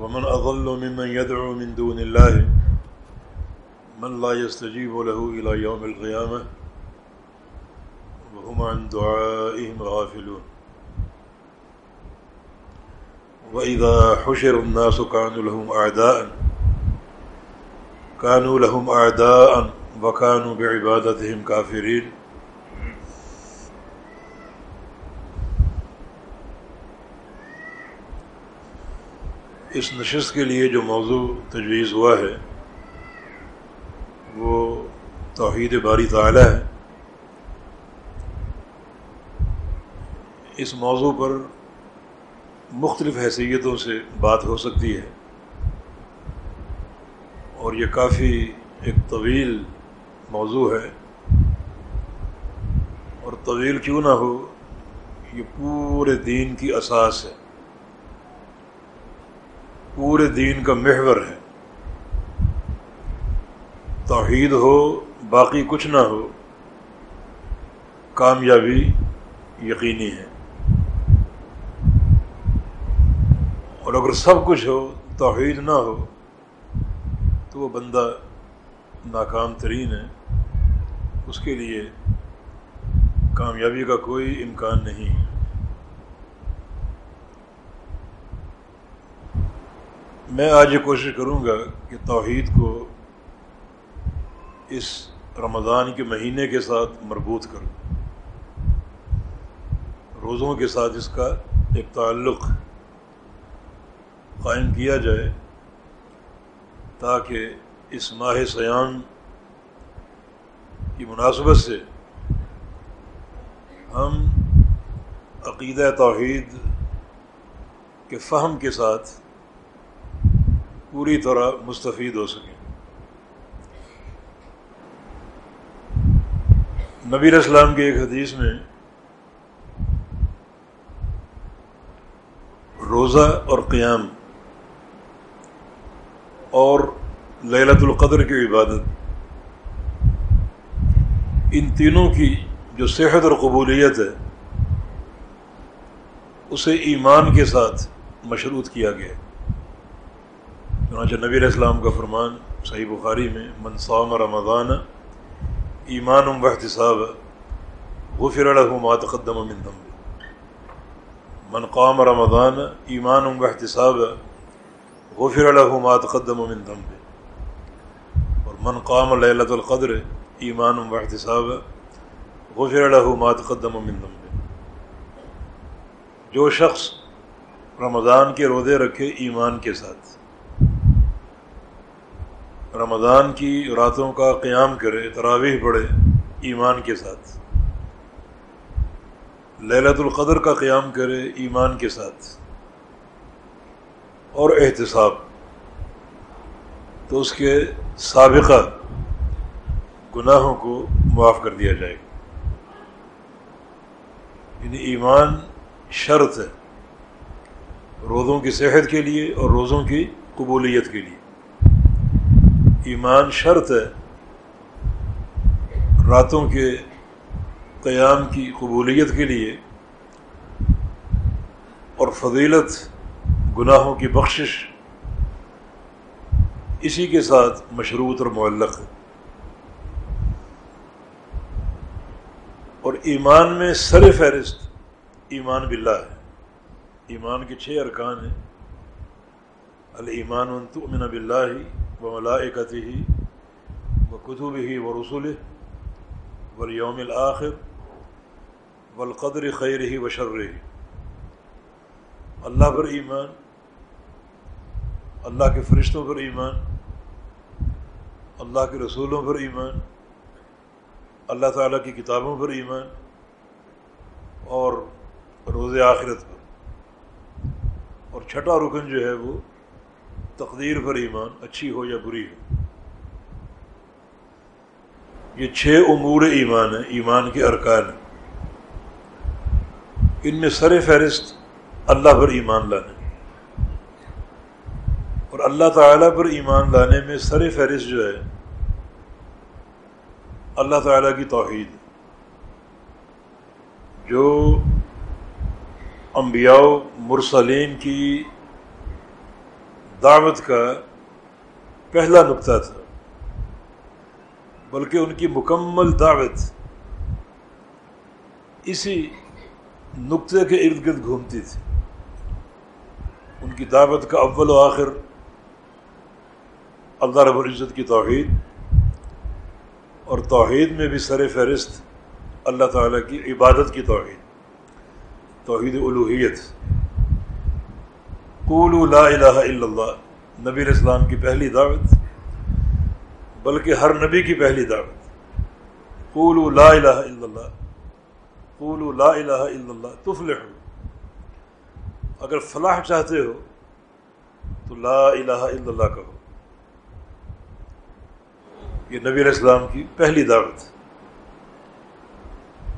ومن أضل ممن يدعو من دون الله، من لا يستجيب له إلى يوم القيامة، وهم عن دعائهم غافلون. وإذا حشر الناس كانوا لهم أعداء، كانوا لهم أعداء، وكانوا بعبادتهم كافرين. اس نشست کے لیے جو موضوع تجویز ہوا ہے، وہ توحید باری تعالی ہے۔ اس موضوع پر مختلف حیثیتوں سے بات ہو سکتی ہے۔ اور یہ کافی ایک طویل موضوع ہے۔ اور طویل کیوں نہ ہو، یہ پورے دین کی اساس ہے۔ پورے دین کا محور ہے۔ توحید ہو، باقی کچھ نہ ہو، کامیابی یقینی ہے۔ اور اگر سب کچھ ہو، توحید نہ ہو، تو وہ بندہ ناکام ترین ہے۔ اس کے لیے کامیابی کا کوئی امکان نہیں میں آج یہ کوشش کروں گا کہ توحید کو اس رمضان کے مہینے کے ساتھ مربوط کروں۔ روزوں کے ساتھ اس کا ایک تعلق قائم کیا جائے تاکہ اس ماہ سیام کی مناسبت سے ہم عقیدہ توحید کے فہم کے ساتھ پوری طرح مستفید ہو سکیں۔ نبی اسلام کے ایک حدیث میں روزہ اور قیام اور للت القدر کی عبادت، ان تینوں کی جو صحت اور قبولیت ہے، اسے ایمان کے ساتھ مشروط کیا گیا۔ چنانچہ نبی علیہ السلام کا فرمان صحیح بخاری میں منصام رمضان ایمان و احتساب غفر له ما تقدم من ذنب من قام رمضان ایمان و احتساب غفر له ما تقدم من ذنب اور من قام لیلت القدر ایمان و احتساب غفر له ما تقدم من ذنب جو شخص رمضان کے روزے رکھے ایمان کے ساتھ رمضان کی راتوں کا قیام کرے، تراویح پڑھے ایمان کے ساتھ۔ للت القدر کا قیام کرے ایمان کے ساتھ۔ اور احتساب۔ تو اس کے سابقہ گناہوں کو معاف کر دیا جائے۔ گا یعنی ایمان شرط ہے۔ روزوں کی صحت کے لیے اور روزوں کی قبولیت کے لیے۔ ایمان شرط ہے، راتوں کے قیام کی قبولیت کے لیے اور فضیلت گناہوں کی بخشش اسی کے ساتھ مشروط اور معلق ہے۔ اور ایمان میں سر فہرست ایمان باللہ ہے۔ ایمان کے چھ ارکان ہیں۔ المان تؤمن باللہ و ملائکتی ہی و کتب الآخر والقدر خیر ہی و اللہ پر ایمان، اللہ کے فرشتوں پر ایمان، اللہ کے رسولوں پر ایمان، اللہ تعالیٰ کی کتابوں پر ایمان اور روز آخرت پر۔ اور چھٹا رکن جو ہے وہ تقدیر پر ایمان، اچھی ہو یا بری ہو؟ یہ چھ امور ایمان ہیں، ایمان کے ارکان ہیں۔ ان میں سر فہرست اللہ پر ایمان لانے۔ اور اللہ تعالیٰ پر ایمان لانے میں سر فہرست جو ہے، اللہ تعالیٰ کی توحید۔ جو انبیاء مرسلین کی دعوت کا پہلا نقطہ تھا، بلکہ ان کی مکمل دعوت اسی نقطے کے ارد گرد گھومتی تھی۔ ان کی دعوت کا اول و آخر اللہ رب العزت کی توحید، اور توحید میں بھی سر فہرست اللہ تعالیٰ کی عبادت کی توحید توحید الوحیت۔ قولوا لا الہ الا اللہ۔ نبی الاسلام کی پہلی دعوت، بلکہ ہر نبی کی پہلی دعوت۔ قولوا لا الہ الا اللہ۔ قولوا لا الہ الا اللہ۔ تفلحوا۔ اگر فلاح چاہتے ہو، تو لا الہ الا اللہ کہو۔ یہ نبی علیہ السلام کی پہلی دعوت۔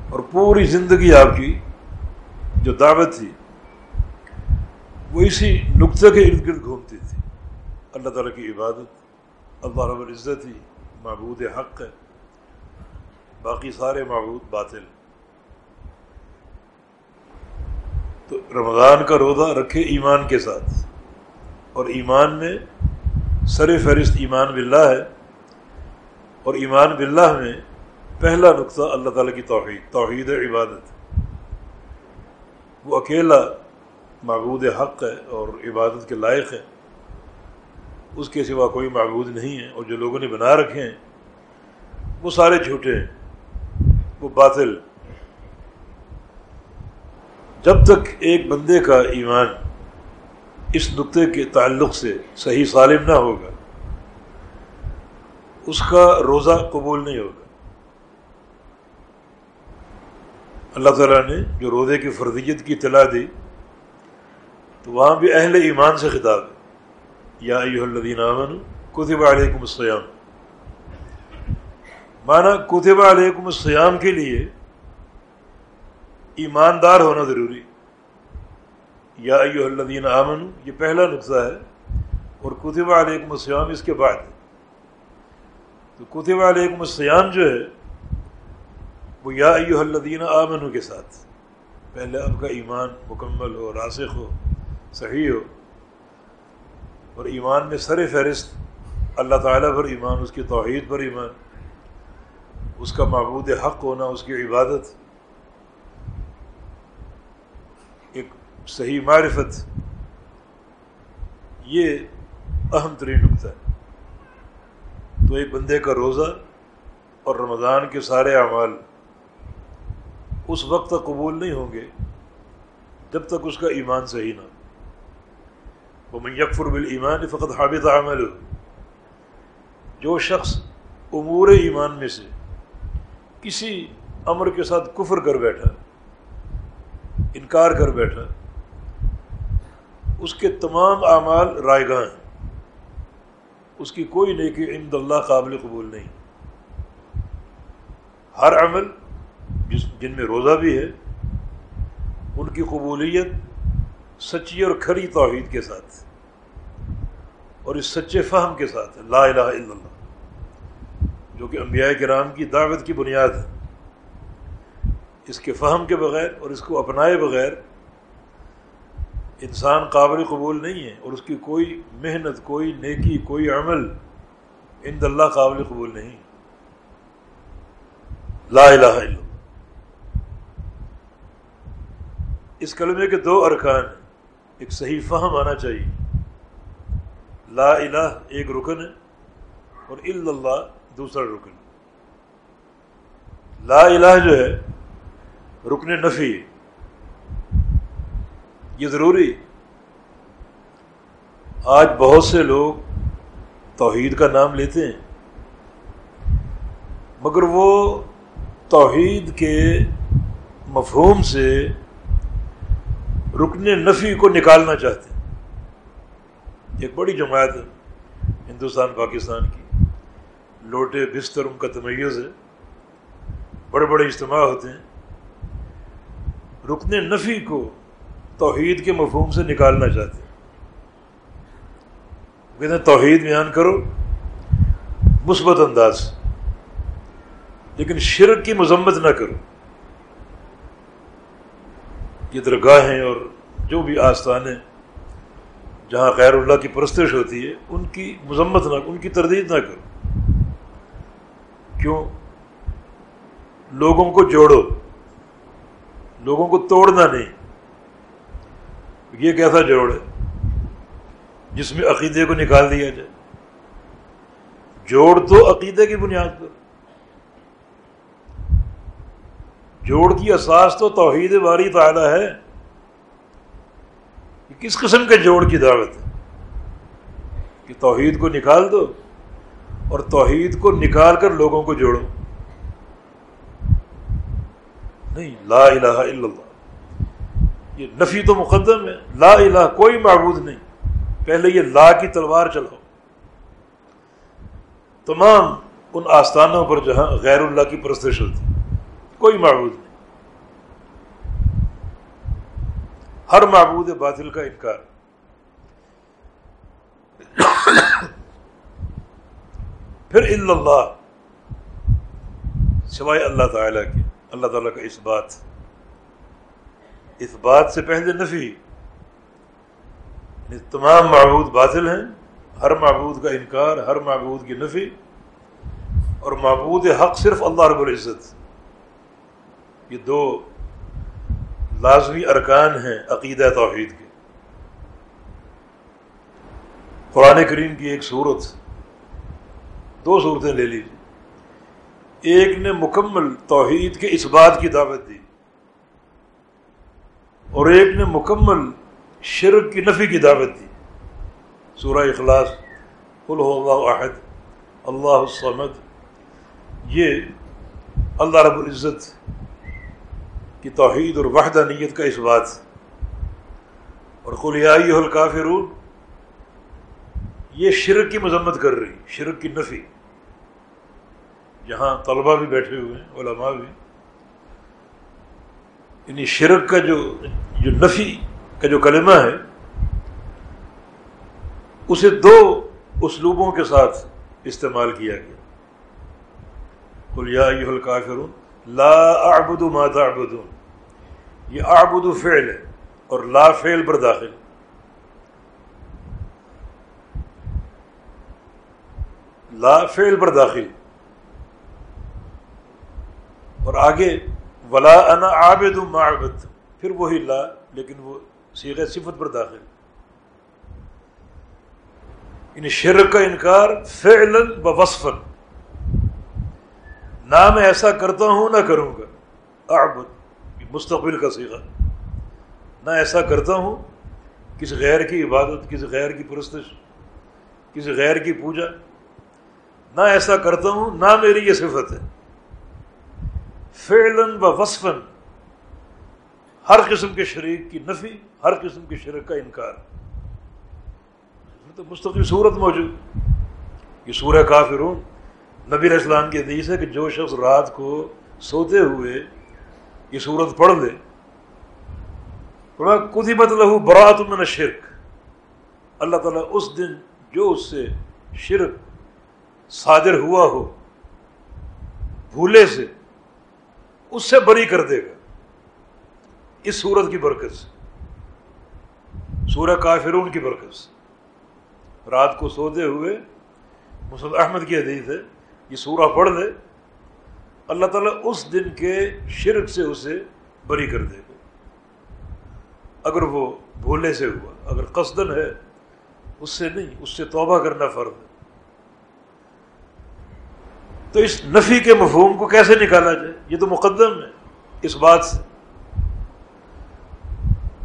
اور پوری زندگی آپ کی جو دعوت تھی وہ اسی نقطے کے ارد گرد گھومتی تھی۔ اللہ تعالیٰ کی عبادت، اللہ رب العزت ہی معبود حق ہے۔ باقی سارے معبود باطل۔ تو رمضان کا روزہ رکھے ایمان کے ساتھ۔ اور ایمان میں سر فہرست ایمان باللہ ہے۔ اور ایمان باللہ میں پہلا نقطہ اللہ تعالیٰ کی توحید توحید عبادت۔ وہ اکیلا معبود حق ہے اور عبادت کے لائق ہے، اس کے سوا کوئی معبود نہیں ہے اور جو لوگوں نے بنا رکھے ہیں، وہ سارے جھوٹے ہیں، وہ باطل جب تک ایک بندے کا ایمان اس نقطے کے تعلق سے صحیح سالم نہ ہوگا، اس کا روزہ قبول نہیں ہوگا۔ اللہ تعالیٰ نے جو روزے کی فرضیت کی اطلاع دی تو وہاں بھی اہل ایمان سے خطاب ہے۔ یا ایو الدین امن کتب علیکم السلام مانا کتب علیکم السلام کے لیے ایماندار ہونا ضروری۔ یا ایو الدین امن یہ پہلا نقطہ ہے، اور کتب علیکم السلام اس کے بعد۔ تو کتب علیکم السلام جو ہے، وہ یا ایو الدین آمن کے ساتھ۔ پہلے اب کا ایمان مکمل ہو، راسخ ہو۔ صحیح ہو۔ اور ایمان میں سر فہرست، اللہ تعالیٰ پر ایمان، اس کی توحید پر ایمان، اس کا معبود حق ہونا، اس کی عبادت۔ ایک صحیح معرفت، یہ اہم ترین نقطہ ہے۔ تو ایک بندے کا روزہ اور رمضان کے سارے اعمال اس وقت تک قبول نہیں ہوں گے جب تک اس کا ایمان صحیح نہ وہ میکفر بال ایمان فقط حابط عمل جو شخص امور ایمان میں سے کسی امر کے ساتھ کفر کر بیٹھا، انکار کر بیٹھا، اس کے تمام اعمال رائے گاہ ہیں۔ اس کی کوئی نیکی عند اللہ قابل قبول نہیں۔ ہر عمل جس جن میں روزہ بھی ہے، ان کی قبولیت سچی اور کھری توحید کے ساتھ اور اس سچے فہم کے ساتھ لا الہ الا اللہ، جو کہ انبیاء کرام کی دعوت کی بنیاد ہے۔ اس کے فہم کے بغیر اور اس کو اپنائے بغیر انسان قابل قبول نہیں ہے اور اس کی کوئی محنت، کوئی نیکی، کوئی عمل ان اللہ قابل قبول نہیں لا الہ الا اللہ۔ اس کلمے کے دو ارکان ہیں۔ ایک صحیح فہم آنا چاہیے۔ لا الہ ایک رکن ہے اور اللہ دوسرا رکن۔ لا الہ جو ہے رکن نفی یہ ضروری آج بہت سے لوگ توحید کا نام لیتے ہیں، مگر وہ توحید کے مفہوم سے رکن نفی کو نکالنا چاہتے ہیں۔ ایک بڑی جماعت ہے، ہندوستان، پاکستان کی۔ لوٹے بستر ان کا تمیز ہے۔ بڑے بڑے اجتماع ہوتے ہیں۔ رکن نفی کو توحید کے مفہوم سے نکالنا چاہتے ہیں۔ کہتے ہیں، توحید بیان کرو، مثبت انداز لیکن شرک کی مذمت نہ کرو۔ یہ درگاہیں اور جو بھی آستانے جہاں غیر اللہ کی پرستش ہوتی ہے، ان کی مذمت نہ ان کی تردید نہ کرو۔ کیوں؟ لوگوں کو جوڑو، لوگوں کو توڑنا نہیں۔ یہ کیسا جوڑ ہے؟ جس میں عقیدے کو نکال دیا جائے۔ جوڑ تو عقیدے کی بنیاد پر۔ جوڑ کی اساس تو توحید باری تعالی ہے۔ یہ کس قسم کے جوڑ کی دعوت ہے؟ کہ توحید کو نکال دو اور توحید کو نکال کر لوگوں کو جوڑو۔ نہیں، لا الہ الا اللہ۔ یہ نفی تو مقدم ہے۔ لا الہ کوئی معبود نہیں۔ پہلے یہ لا کی تلوار چلاؤ۔ تمام ان آستانوں پر جہاں غیر اللہ کی پرستش ہوتی۔ کوئی معبود نہیں۔ ہر معبود باطل کا انکار۔ پھر اللہ، سوائے اللہ تعالیٰ کے، اللہ تعالیٰ کا اس بات اس بات سے پہلے نفی۔ یعنی تمام معبود باطل ہیں، ہر معبود کا انکار، ہر معبود کی نفی۔ اور معبود حق صرف اللہ رب العزت۔ یہ دو لازمی ارکان ہیں عقیدہ توحید کے۔ قرآن کریم کی ایک صورت، دو صورتیں لے لیجیے ایک نے مکمل توحید کے اس بات کی دعوت دی، اور ایک نے مکمل شرک کی نفی کی دعوت دی۔ سورہ اخلاص، قل ہو اللہ عہد اللہ الصمد، یہ اللہ رب العزت کی توحید اور وحدہ نیت کا اس بات اور خلیائی الکافرون، یہ شرک کی مذمت کر رہی شرک کی نفی۔ یہاں طلبہ بھی بیٹھے ہوئے ہیں، علماء بھی۔ یعنی شرک کا جو جو نفی کا جو کلمہ ہے، اسے دو اسلوبوں کے ساتھ استعمال کیا گیا۔ الکافرون، لا اعبد ما تعبدون۔ یہ اعبد فعل ہے اور لا فعل پر داخل لا فعل پر داخل اور آگے، ولا انا عابد معبد پھر وہی لا، لیکن وہ سیغ صفت پر داخل ان شرک کا انکار فعلا و نہ میں ایسا کرتا ہوں، نہ کروں گا۔ اعبد۔ مستقبل کا سیغہ نہ ایسا کرتا ہوں، کسی غیر کی عبادت، کسی غیر کی پرستش، کسی غیر کی پوجا، نہ ایسا کرتا ہوں، نہ میری یہ صفت ہے۔ فعلاً و وصفاً ہر قسم کے شریک کی نفی، ہر قسم کے شرک کا انکار۔ تو مستقل صورت موجود۔ یہ سورہ کافرون، نبی اسلام کی حدیث ہے کہ جو شخص رات کو سوتے ہوئے یہ صورت پڑھ لے۔ کدی مطلب برات من شرک اللہ تعالیٰ اس دن جو اس سے شرک صادر ہوا ہو، بھولے سے، اس سے بری کر دے گا۔ اس سورت کی برکت سے۔ سورہ کافرون کی برکت سے۔ رات کو سوتے ہوئے مسد احمد کی حدیث ہے، یہ سورہ پڑھ لے۔ اللہ تعالیٰ اس دن کے شرک سے اسے بری کر دے گا۔ اگر وہ بھولے سے ہوا، اگر قصدن ہے، اس سے نہیں، اس سے توبہ کرنا فرض ہے۔ تو اس نفی کے مفہوم کو کیسے نکالا جائے؟ یہ تو مقدم ہے اس بات سے۔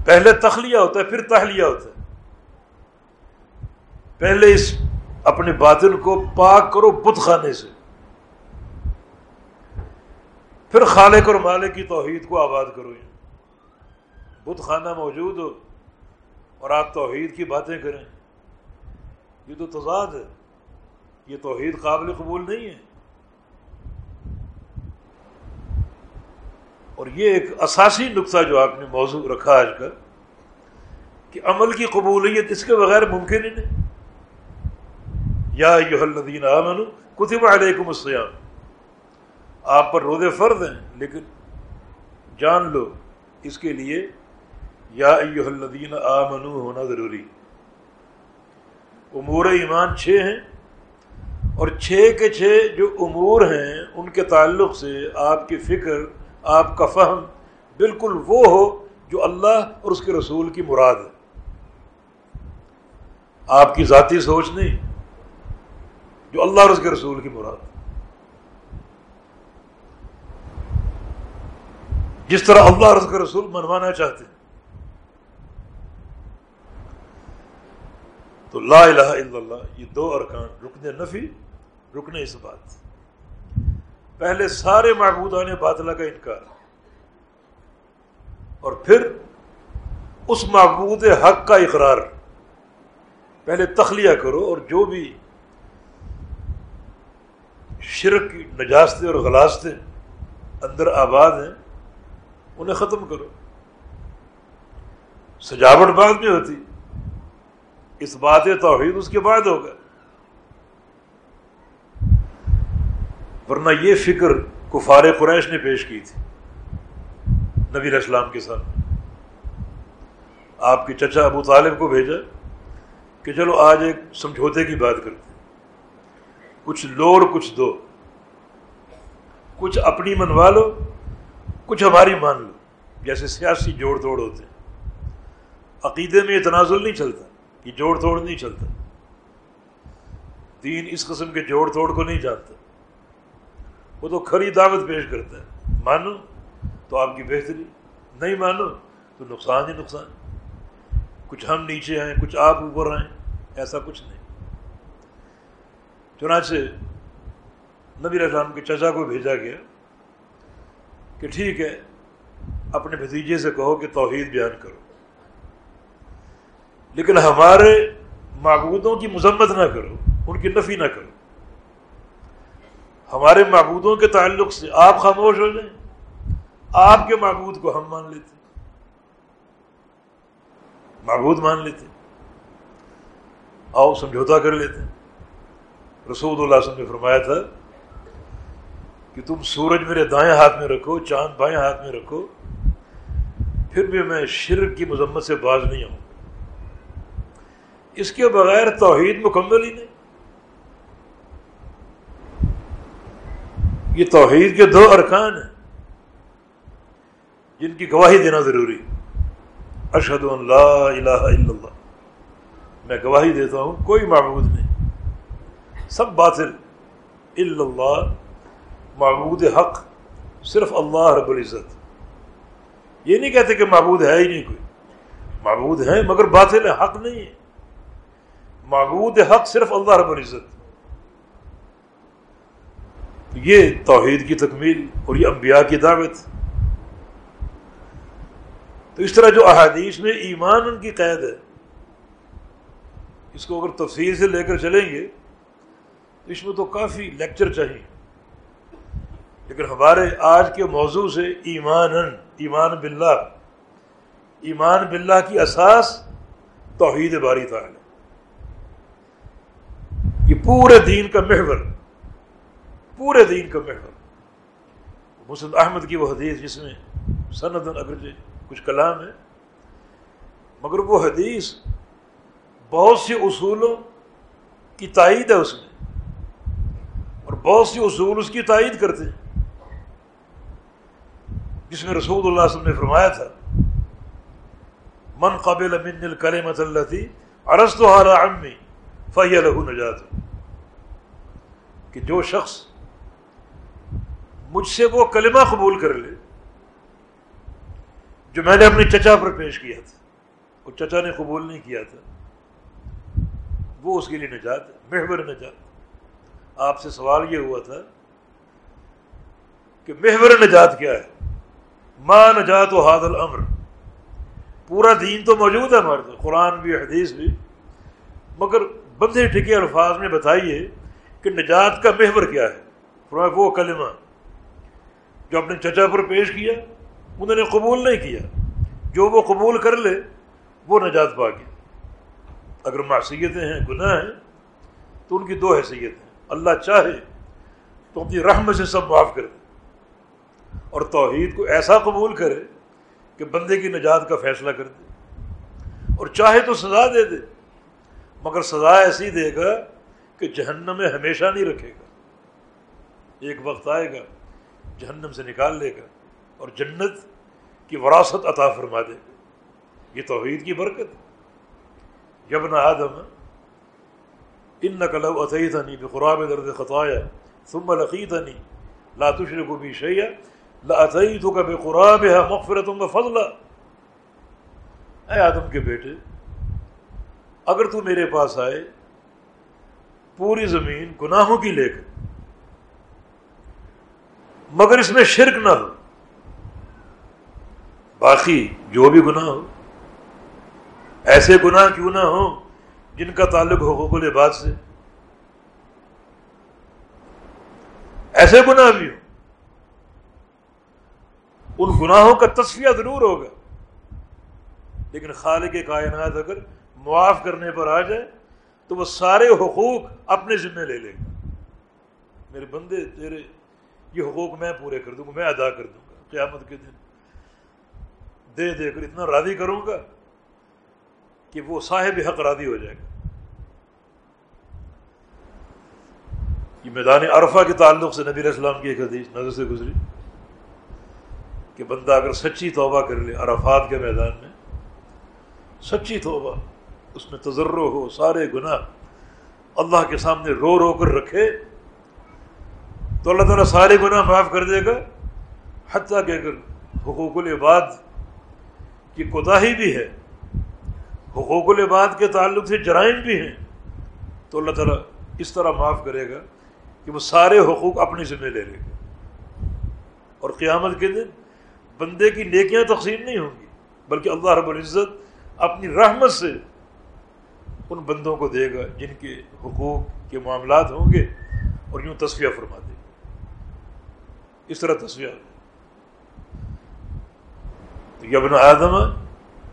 پہلے تخلیہ ہوتا ہے، پھر تہلیہ ہوتا ہے۔ پہلے اس اپنے باطن کو پاک کرو، بت خانے سے۔ پھر خالق اور مالک کی توحید کو آباد کرو بت خانہ موجود ہو اور آپ توحید کی باتیں کریں۔ یہ تو تضاد ہے۔ یہ توحید قابل قبول نہیں ہے۔ اور یہ ایک اساسی نقطہ جو آپ نے موضوع رکھا آج کل کہ عمل کی قبولیت اس کے بغیر ممکن ہی نہیں۔ یا الدین امن کتب علیکم السلام آپ پر روزے فرض ہیں، لیکن جان لو، اس کے لیے یا الدین آمنو ہونا ضروری۔ امور ایمان چھ ہیں اور چھ کے چھ جو امور ہیں، ان کے تعلق سے آپ کی فکر، آپ کا فہم بالکل وہ ہو جو اللہ اور اس کے رسول کی مراد ہے۔ آپ کی ذاتی سوچ نہیں، جو اللہ اور اس کے رسول کی مراد جس طرح اللہ اور اس کے رسول منوانا چاہتے ہیں۔ تو لا الہ الا اللہ، یہ دو ارکان، رکن نفی، رکن اس بات پہلے سارے معبودان باطلہ کا انکار۔ اور پھر اس معبود حق کا اقرار۔ پہلے تخلیہ کرو اور جو بھی شرک کی نجاستیں اور غلاستیں اندر آباد ہیں انہیں ختم کرو۔ سجاوٹ بعد میں ہوتی۔ اس بات توحید اس کے بعد ہوگا۔ ورنہ یہ فکر کفار قریش نے پیش کی تھی۔ نبی اسلام کے ساتھ۔ آپ کے چچا ابو طالب کو بھیجا کہ چلو آج ایک سمجھوتے کی بات کرتے کچھ لو اور کچھ دو۔ کچھ اپنی منوا لو۔ کچھ ہماری مان لو، جیسے سیاسی جوڑ توڑ ہوتے ہیں۔ عقیدے میں یہ تنازل نہیں چلتا یہ جوڑ توڑ نہیں چلتا۔ دین اس قسم کے جوڑ توڑ کو نہیں جانتا۔ وہ تو کھری دعوت پیش کرتا ہے۔ مانو تو آپ کی بہتری، نہیں مانو تو نقصان ہی نقصان۔ کچھ ہم نیچے ہیں کچھ آپ اوپر ہیں ایسا کچھ نہیں۔ چنانچہ نبی السلام کے چچا کو بھیجا گیا۔ کہ ٹھیک ہے، اپنے بھتیجے سے کہو کہ توحید بیان کرو۔ لیکن ہمارے معبودوں کی مذمت نہ کرو، ان کی نفی نہ کرو۔ ہمارے معبودوں کے تعلق سے آپ خاموش ہو جائیں۔ آپ کے معبود کو ہم مان لیتے۔ معبود مان لیتے۔ آؤ، سمجھوتا کر لیتے۔ رسول اللہ وسلم نے فرمایا تھا کہ تم سورج میرے دائیں ہاتھ میں رکھو، چاند بائیں ہاتھ میں رکھو، پھر بھی میں شرک کی مذمت سے باز نہیں آؤں۔ اس کے بغیر توحید مکمل ہی نہیں۔ یہ توحید کے دو ارکان ہیں، جن کی گواہی دینا ضروری اشد اللہ الہ الا اللہ۔ میں گواہی دیتا ہوں، کوئی معبود نہیں۔ سب باطل، الا اللہ۔ معبود حق صرف اللہ رب العزت۔ یہ نہیں کہتے کہ معبود ہے ہی نہیں کوئی۔ معبود ہے مگر باطل حق نہیں ہے۔ معبود حق صرف اللہ رب العزت۔ یہ توحید کی تکمیل اور یہ انبیاء کی دعوت۔ تو اس طرح جو احادیث میں ایمان ان کی قید ہے، اس کو اگر تفصیل سے لے کر چلیں گے تو اس میں تو کافی لیکچر چاہیے۔ لیکن ہمارے آج کے موضوع سے ایمان ایمان باللہ ایمان باللہ کی اساس توحید باری تعالی۔ یہ پورے دین کا محور، پورے دین کا محور۔ مسلم احمد کی وہ حدیث جس میں سند اگرچہ کچھ کلام ہے، مگر وہ حدیث بہت سی اصولوں کی تائید ہے اس میں۔ اور بہت سی اصول اس کی تائید کرتے ہیں۔ جس میں رسول اللہ وسلم نے فرمایا تھا، من قبل من الکلمت اللہ تھی ارس تو ہارا عمی فہی لہو نجات. کہ جو شخص مجھ سے وہ کلمہ قبول کر لے، جو میں نے اپنے چچا پر پیش کیا تھا وہ چچا نے قبول نہیں کیا تھا، وہ اس کے لیے نجات ہے محور نجات۔ آپ سے سوال یہ ہوا تھا کہ محور نجات کیا ہے؟ ماں نجات و حاد الامر. پورا دین تو موجود ہے ہمارے قرآن بھی حدیث بھی. مگر بندے ٹھکے الفاظ میں بتائیے کہ نجات کا محور کیا ہے؟ وہ کلمہ جو اپنے چچا پر پیش کیا، انہوں نے قبول نہیں کیا. جو وہ قبول کر لے، وہ نجات پا گیا. اگر معصیتیں ہیں، گناہ ہیں، تو ان کی دو حیثیت ہیں. اللہ چاہے تو اپنی رحم سے سب معاف کر دے. اور توحید کو ایسا قبول کرے کہ بندے کی نجات کا فیصلہ کر دے اور چاہے تو سزا دے دے، مگر سزا ایسی دے گا کہ جہنم میں ہمیشہ نہیں رکھے گا۔ ایک وقت آئے گا، جہنم سے نکال لے گا اور جنت کی وراثت عطا فرما دے گا۔ یہ توحید کی برکت یبن آدم ان نقل عطیتنی بقراب درد خطایا ثم لقیتنی لا تشرک بی شیئا لاتیتک بقرابها مغفرت و فضلا اے آدم کے بیٹے، اگر تو میرے پاس آئے، پوری زمین گناہوں کی لے کر، مگر اس میں شرک نہ ہو، باقی جو بھی گناہ ہو، ایسے گناہ کیوں نہ ہو جن کا تعلق حقوق العباد سے۔ ایسے گناہ بھی ہو ان گناہوں کا تصفیہ ضرور ہوگا۔ لیکن خالق کائنات اگر معاف کرنے پر آ جائے، تو وہ سارے حقوق اپنے ذمے لے لے گا۔ میرے بندے، تیرے یہ حقوق میں پورے کر دوں گا، میں ادا کر دوں گا۔ قیامت کے دن دے دے کر اتنا راضی کروں گا کہ وہ صاحب حق راضی ہو جائے گا۔ یہ میدان عرفہ کے تعلق سے نبی اسلام کی ایک حدیث نظر سے گزری۔ کہ بندہ اگر سچی توبہ کر لے، عرفات کے میدان میں، سچی توبہ، اس میں تجرو ہو، سارے گناہ اللہ کے سامنے رو رو کر رکھے، تو اللہ تعالیٰ سارے گناہ معاف کر دے گا۔ حتیٰ کہ اگر حقوق العباد کی کوتاہی بھی ہے، حقوق العباد کے تعلق سے جرائم بھی ہیں، تو اللہ تعالیٰ اس طرح معاف کرے گا کہ وہ سارے حقوق اپنی ذمہ لے لے گا۔ اور قیامت کے دن بندے کی نیکیاں تقسیم نہیں ہوں گی، بلکہ اللہ رب العزت اپنی رحمت سے ان بندوں کو دے گا جن کے حقوق کے معاملات ہوں گے اور یوں تصفیہ فرما دے گا۔ اس طرح تصویہ تو یبن آدم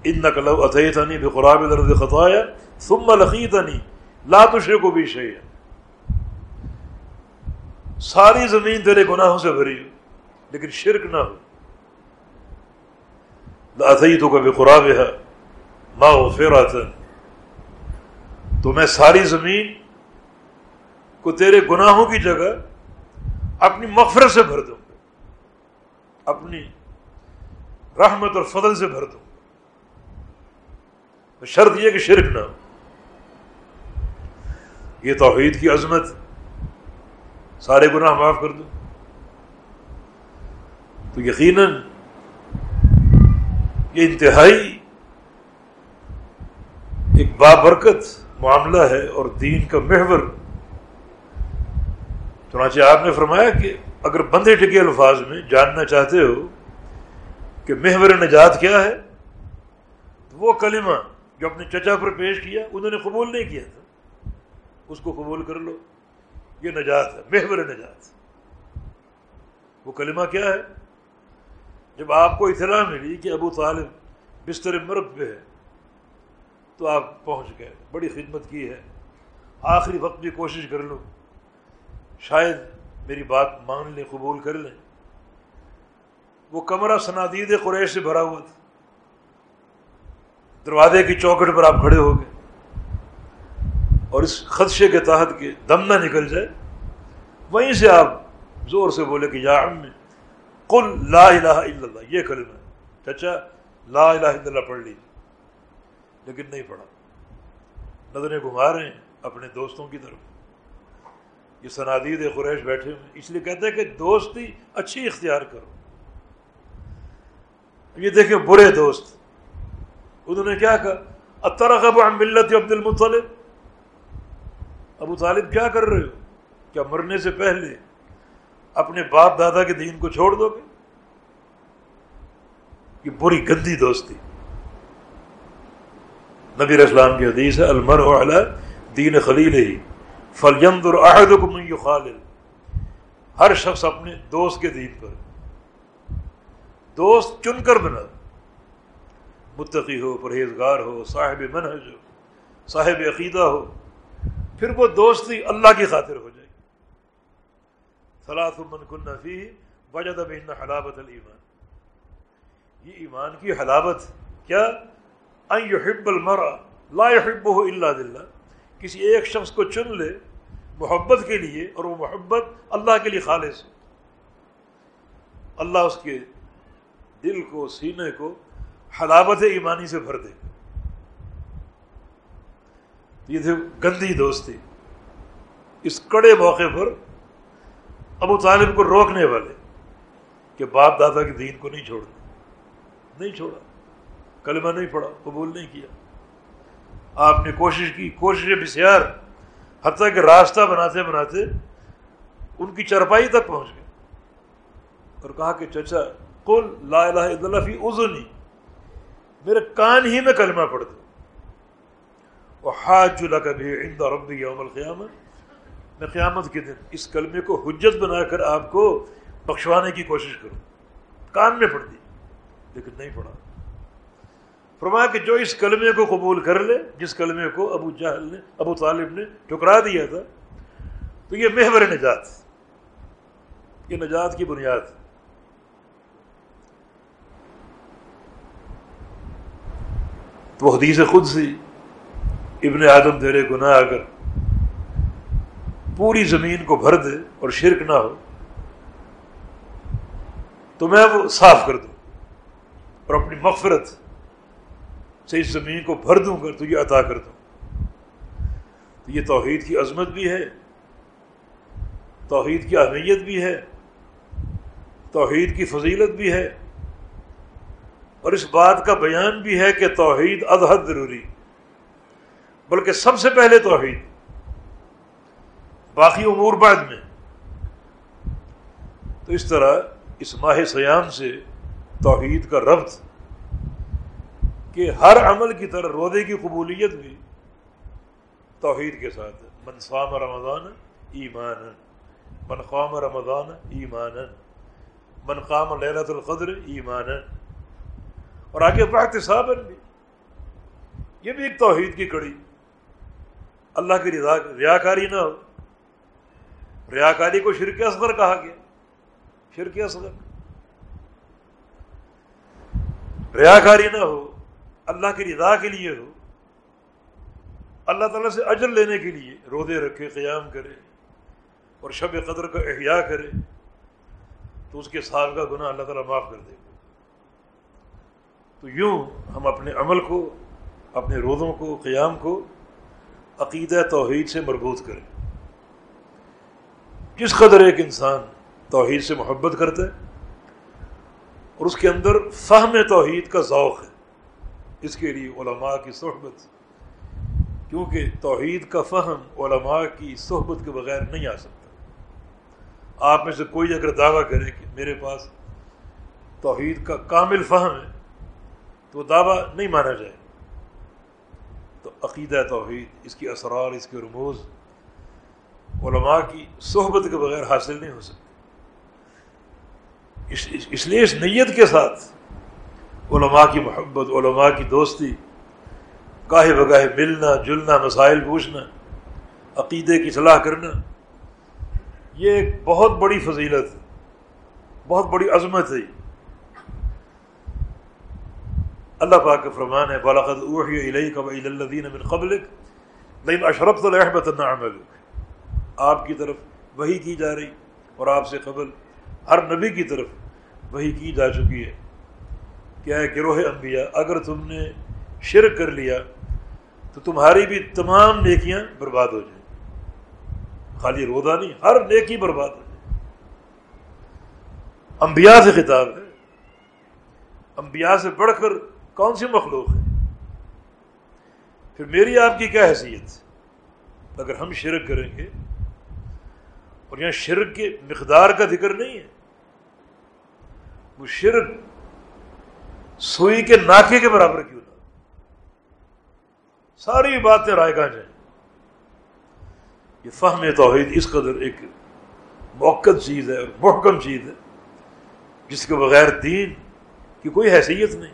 ان نقل اتنی بقراب درد خطایا ثم لقیتنی لا تشرک بھی شیئا۔ ساری زمین تیرے گناہوں سے بھری ہو لیکن شرک نہ ہو۔ تو کا بقراب ہے ماں تو میں ساری زمین کو تیرے گناہوں کی جگہ اپنی مغفرت سے بھر دوں گا. اپنی رحمت اور فضل سے بھر دوں گا. شرط یہ کہ شرک نہ ہو. یہ توحید کی عظمت. سارے گناہ معاف کر دوں. تو یقیناً یہ انتہائی ایک بابرکت معاملہ ہے اور دین کا محور۔ چنانچہ آپ نے فرمایا کہ اگر بندے ٹکے الفاظ میں جاننا چاہتے ہو کہ محور نجات کیا ہے، تو وہ کلمہ جو اپنے چچا پر پیش کیا، انہوں نے قبول نہیں کیا تھا۔ اس کو قبول کر لو، یہ نجات ہے، محور نجات۔ وہ کلمہ کیا ہے؟ جب آپ کو اطلاع ملی کہ ابو طالب بستر مرد پہ ہے، تو آپ پہنچ گئے، بڑی خدمت کی ہے۔ آخری وقت بھی کوشش کر لوں شاید میری بات مان لیں، قبول کر لیں۔ وہ کمرہ سنادید قریش سے بھرا ہوا تھا۔ دروازے کی چوکٹ پر آپ کھڑے ہو گئے۔ اور اس خدشے کے تحت کہ دم نہ نکل جائے۔ وہیں سے آپ زور سے بولے کہ یا قل لا الہ الا اللہ یہ کلمہ چچا، لا الہ الا اللہ پڑھ لیجیے لیکن نہیں پڑھا. نظریں گھما رہے ہیں اپنے دوستوں کی طرف. یہ سنادید قریش بیٹھے ہوئے اس لیے کہتے ہیں کہ دوستی اچھی اختیار کرو. یہ دیکھیں برے دوست. انہوں نے کیا کہا؟ اطرقب عن ملت عبد المطلب. ابو طالب کیا کر رہے ہو؟ کیا مرنے سے پہلے اپنے باپ دادا کے دین کو چھوڑ دو گے؟ یہ بری گندی دوستی۔ نبی اسلام کی حدیث ہے المر علی دین خلیل ہی فلیم العہد کو خالل ہر شخص اپنے دوست کے دین پر۔ دوست چن کر بنا۔ متقی ہو، پرہیزگار ہو، صاحب منہج ہو، صاحب عقیدہ ہو۔ پھر وہ دوستی اللہ کی خاطر ہو جائے گی صلاح من کن فی وجد بین حلاوت المان یہ ایمان کی حلاوت کیا؟ ان يحب المرء، لا يحبه الا دلہ کسی ایک شخص کو چن لے محبت کے لیے اور وہ محبت اللہ کے لیے خالص۔ اللہ اس کے دل کو، سینے کو حلاوت ایمانی سے بھر دے۔ یہ تھے گندی دوستی، اس کڑے موقع پر ابو طالب کو روکنے والے کہ باپ دادا کے دین کو نہیں چھوڑنا نہیں چھوڑا، کلمہ نہیں پڑا قبول نہیں کیا۔ آپ نے کوشش کی، کوشش بسیار، حتیٰ کہ راستہ بناتے بناتے ان کی چرپائی تک پہنچ گئے۔ اور کہا کہ چچا کل لا الہ الا اللہ فی اذنی، میرے کان ہی میں کلمہ پڑھ دو۔ وہ ہاتھ جلا کبھی عند ربی یوم القیامہ۔ میں قیامت کے دن اس کلمے کو حجت بنا کر آپ کو بخشوانے کی کوشش کروں۔ کان میں پڑھ دی، لیکن نہیں پڑھا فرمایا کہ جو اس کلمے کو قبول کر لے، جس کلمے کو ابو جہل نے، ابو طالب نے ٹھکرا دیا تھا، تو یہ محور نجات، یہ نجات کی بنیاد۔ تو حدیث خود سی ابن آدم تیرے گناہ اگر پوری زمین کو بھر دے اور شرک نہ ہو، تو میں وہ صاف کر دوں اور اپنی مغفرت سے اس زمین کو بھر دوں گا تو یہ عطا کر دوں۔ تو یہ توحید کی عظمت بھی ہے، توحید کی اہمیت بھی ہے، توحید کی فضیلت بھی ہے، اور اس بات کا بیان بھی ہے کہ توحید ادحد ضروری، بلکہ سب سے پہلے توحید۔ باقی امور بعد میں۔ تو اس طرح اس ماہ سیام سے توحید کا ربط کہ ہر عمل کی طرح رودے کی قبولیت بھی توحید کے ساتھ من صام رمضان ایمان من قام رمضان ایمان من قام لہلت القدر ایمان اور آگے پاک صابن بھی۔ یہ بھی ایک توحید کی کڑی۔ اللہ کی رضا ریا کاری نہ ہو۔ ریا کاری کو شرک اصغر کہا گیا شرک اصغر ریا کاری نہ ہو اللہ کی رضا کے لیے ہو اللہ تعالیٰ سے اجر لینے کے لیے رودے رکھے قیام کرے اور شب قدر کا احیاء کرے تو اس کے سال کا گناہ اللہ تعالیٰ معاف کر دے گا۔ تو یوں ہم اپنے عمل کو، اپنے روزوں کو، قیام کو عقیدہ توحید سے مربوط کریں۔ جس قدر ایک انسان توحید سے محبت کرتا ہے اور اس کے اندر فہم توحید کا ذوق ہے۔ اس کے لیے علماء کی صحبت، کیونکہ توحید کا فہم علماء کی صحبت کے بغیر نہیں آ سکتا۔ آپ میں سے کوئی اگر دعویٰ کرے کہ میرے پاس توحید کا کامل فہم ہے، تو دعویٰ نہیں مانا جائے۔ تو عقیدہ توحید، اس کی اسرار، اس کے رموز علماء کی صحبت کے بغیر حاصل نہیں ہو سکتے اس لیے اس نیت کے ساتھ علماء کی محبت، علماء کی دوستی، گاہے بگاہے ملنا، جلنا، مسائل پوچھنا، عقیدے کی صلاح کرنا، یہ ایک بہت بڑی فضیلت بہت بڑی عظمت ہے۔ اللہ پاک کے فرمان ہے بالغت من قبلک لیکن اشرف الحمت عمل آپ کی طرف وہی کی جا رہی اور آپ سے قبل ہر نبی کی طرف وہی کی جا چکی ہے۔ کیا ہے گروہ انبیاء، اگر تم نے شرک کر لیا تو تمہاری بھی تمام نیکیاں برباد ہو جائیں۔ خالی رودا نہیں، ہر نیکی برباد ہو جائے۔ انبیاء سے خطاب ہے۔ انبیاء سے بڑھ کر کون سی مخلوق ہے؟ پھر میری آپ کی کیا حیثیت؟ اگر ہم شرک کریں گے اور یہاں شرک کے مقدار کا ذکر نہیں ہے۔ وہ شرک سوئی کے ناکے کے برابر کیوں نہ ساری باتیں رائے گاہ جائیں۔ یہ فہم توحید اس قدر ایک موقع چیز ہے اور محکم چیز ہے جس کے بغیر دین کی کوئی حیثیت نہیں۔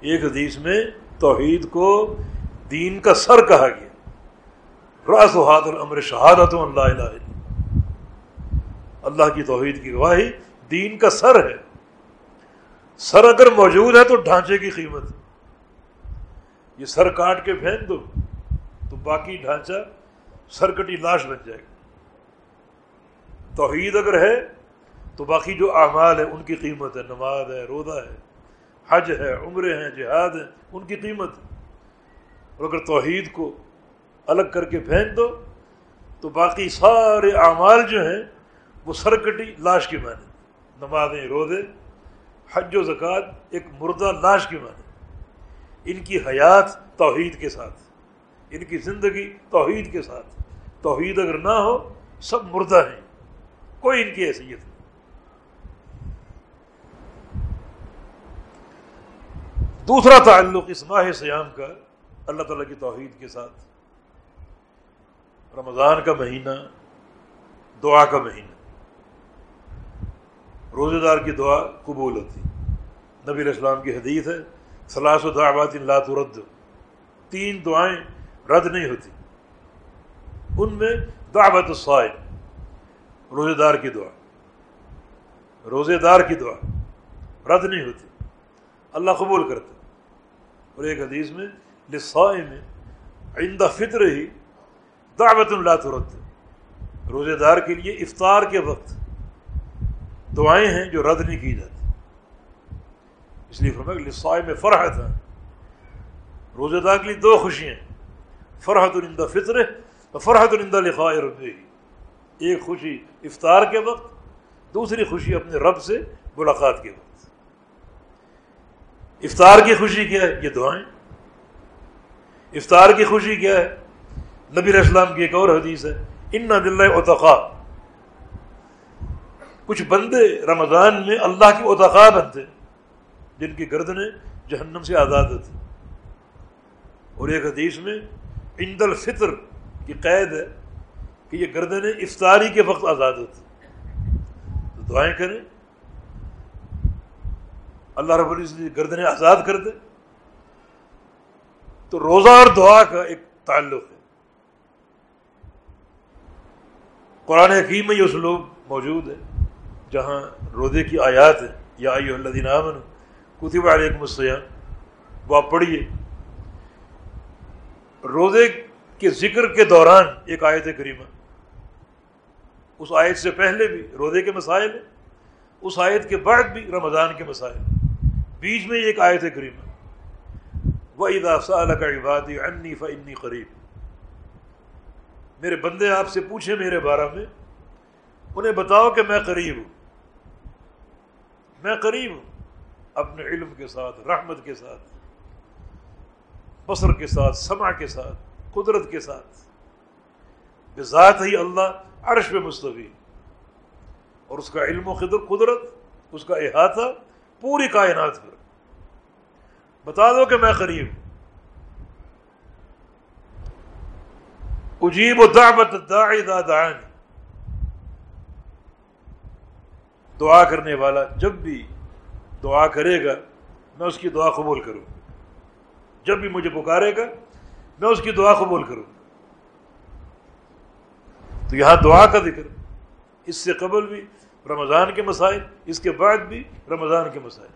ایک حدیث میں توحید کو دین کا سر کہا گیا۔ راس و ہاتھ العمر شہادت اللہ۔ اللہ کی توحید کی گواہی دین کا سر ہے۔ سر اگر موجود ہے تو ڈھانچے کی قیمت۔ یہ سر کاٹ کے پھینک دو، تو باقی ڈھانچہ سرکٹی لاش بن جائے گا توحید اگر ہے تو باقی جو اعمال ہیں ان کی قیمت ہے، نماز ہے، روزہ ہے، حج ہے، عمرے ہیں، جہاد ہیں، ان کی قیمت اور اگر توحید کو الگ کر کے پھینک دو، تو باقی سارے اعمال جو ہیں وہ سرکٹی لاش کی معنی نمازیں روزے، حج و زکوٰۃ ایک مردہ لاش کی معنی ان کی حیات توحید کے ساتھ، ان کی زندگی توحید کے ساتھ۔ توحید اگر نہ ہو، سب مردہ ہیں۔ کوئی ان کی حیثیت نہیں۔ دوسرا تعلق اس ماہ سیام کا اللہ تعالیٰ کی توحید کے ساتھ۔ رمضان کا مہینہ، دعا کا مہینہ۔ روزے دار کی دعا قبول ہوتی۔ نبی علیہ السلام کی حدیث ہے صلاح و دعوات لا ترد۔ تین دعائیں رد نہیں ہوتی۔ ان میں دعوت الصائم روزے دار کی دعا۔ روزے دار کی دعا رد نہیں ہوتی۔ اللہ قبول کرتا۔ اور ایک حدیث میں لسائم آئندہ فطر ہی دعوت اللہ ترد۔ روزے دار کے لیے افطار کے وقت۔ دعائیں ہیں جو رد نہیں کی جاتی۔ اس لیے فرمایا کہ لسائے میں فرحت ہے روزے دار کے لیے دو خوشیاں فرحت الندہ فطر اور فرحت الندہ لکھائے رب ایک خوشی افطار کے وقت، دوسری خوشی اپنے رب سے ملاقات کے وقت۔ افطار کی خوشی کیا ہے؟ یہ دعائیں۔ افطار کی خوشی کیا ہے؟ نبی اسلام کی ایک اور حدیث ہے، ان دل اتقا کچھ بندے رمضان میں اللہ کی اتقا بنتے جن کی گردنیں جہنم سے آزاد ہوتی اور ایک حدیث میں عند الفطر کی قید ہے کہ یہ گردنیں افطاری کے وقت آزاد ہوتی تو دعائیں کریں۔ اللہ رب العزت گردنیں آزاد کر دے۔ تو روزہ اور دعا کا ایک تعلق ہے۔ قرآن حکیم میں یہ اسلوب موجود ہے۔ جہاں روزے کی آیات ہے یا آئی اللہ دین امن کتب علیکم السلام وہ آپ پڑھیے۔ روزے کے ذکر کے دوران ایک آیت کریمہ۔ اس آیت سے پہلے بھی روزے کے مسائل ہیں، اس آیت کے بعد بھی رمضان کے مسائل بیچ میں ایک آیت کریمہ۔ وہ عید کا عبادی انی فنی قریب میرے بندے، آپ سے پوچھیں میرے بارے میں، انہیں بتاؤ کہ میں قریب ہوں۔ میں قریب ہوں، اپنے علم کے ساتھ، رحمت کے ساتھ، بصر کے ساتھ سما کے ساتھ، قدرت کے ساتھ۔ بذات ہی اللہ عرش پہ مستوی۔ اور اس کا علم و قدر، قدرت، اس کا احاطہ پوری کائنات پر۔ بتا دو کہ میں قریب ہوں۔ اجیب و دعوت دعانی۔ دعا کرنے والا جب بھی دعا کرے گا، میں اس کی دعا قبول کروں۔ جب بھی مجھے پکارے گا، میں اس کی دعا قبول کروں۔ تو یہاں دعا کا ذکر، اس سے قبل بھی رمضان کے مسائل، اس کے بعد بھی رمضان کے مسائل۔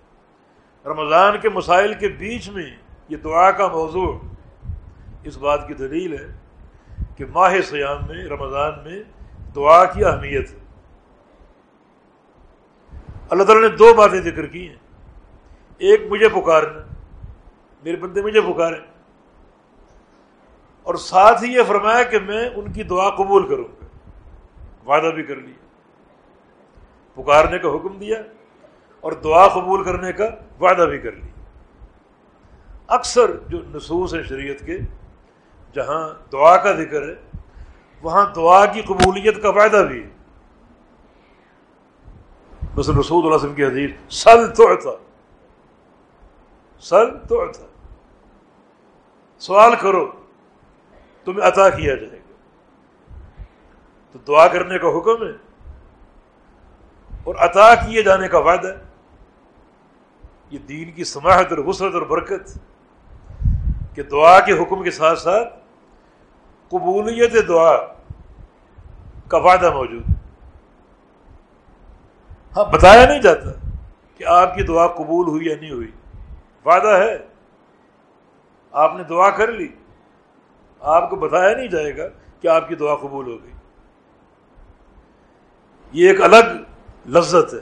رمضان کے مسائل کے بیچ میں یہ دعا کا موضوع اس بات کی دلیل ہے کہ ماہ سیام میں، رمضان میں دعا کی اہمیت ہے اللہ تعالیٰ نے دو باتیں ذکر کی ہیں۔ ایک مجھے پکارنا میرے بندے مجھے پکارے اور ساتھ ہی یہ فرمایا کہ میں ان کی دعا قبول کروں گا۔ وعدہ بھی کر لیا۔ پکارنے کا حکم دیا اور دعا قبول کرنے کا وعدہ بھی کر لیا۔ اکثر جو نصوص ہیں شریعت کے، جہاں دعا کا ذکر ہے، وہاں دعا کی قبولیت کا وعدہ بھی ہے۔ بس رسول اللہ وسلم کی حدیث سل تو سل تو سوال کرو. تمہیں عطا کیا جائے گا؟ تو دعا کرنے کا حکم ہے؟ اور عطا کیے جانے کا وعدہ یہ دین کی سماحت اور وسعت اور برکت کہ دعا کے حکم کے ساتھ ساتھ قبولیت دعا کا وعدہ موجود ہے۔ ہاں بتایا نہیں جاتا کہ آپ کی دعا قبول ہوئی یا نہیں ہوئی۔ وعدہ ہے۔ آپ نے دعا کر لی۔ آپ کو بتایا نہیں جائے گا کہ آپ کی دعا قبول ہو گئی۔ یہ ایک الگ لذت ہے۔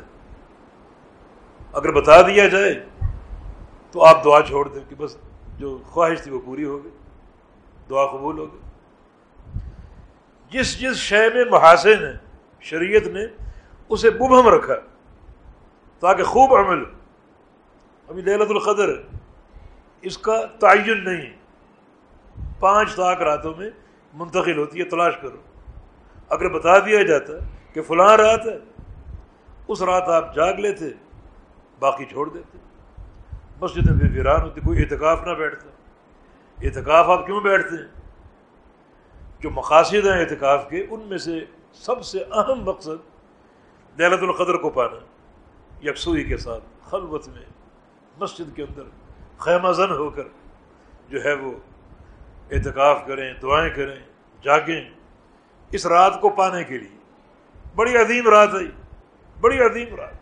اگر بتا دیا جائے تو آپ دعا چھوڑ دیں کہ بس جو خواہش تھی وہ پوری ہو گئی۔ دعا قبول ہو گئی۔ جس جس شے میں محاسن ہے، شریعت نے اسے مبہم رکھا تاکہ خوب عمل ابھی للت القدر اس کا تعین نہیں پانچ طاق راتوں میں منتقل ہوتی ہے، تلاش کرو۔ اگر بتا دیا جاتا کہ فلاں رات ہے، اس رات آپ جاگ لیتے، باقی چھوڑ دیتے۔ مسجد میں ویران ہوتی کوئی اعتکاف نہ بیٹھتا۔ اعتکاف آپ کیوں بیٹھتے ہیں؟ جو مقاصد ہیں اعتکاف کے، ان میں سے سب سے اہم مقصد للت القدر کو پانا یکسوئی کے ساتھ خلوت میں مسجد کے اندر خیمہ زن ہو کر جو ہے وہ اعتکاف کریں، دعائیں کریں، جاگیں۔ اس رات کو پانے کے لیے بڑی عظیم رات ہے۔ بڑی عظیم رات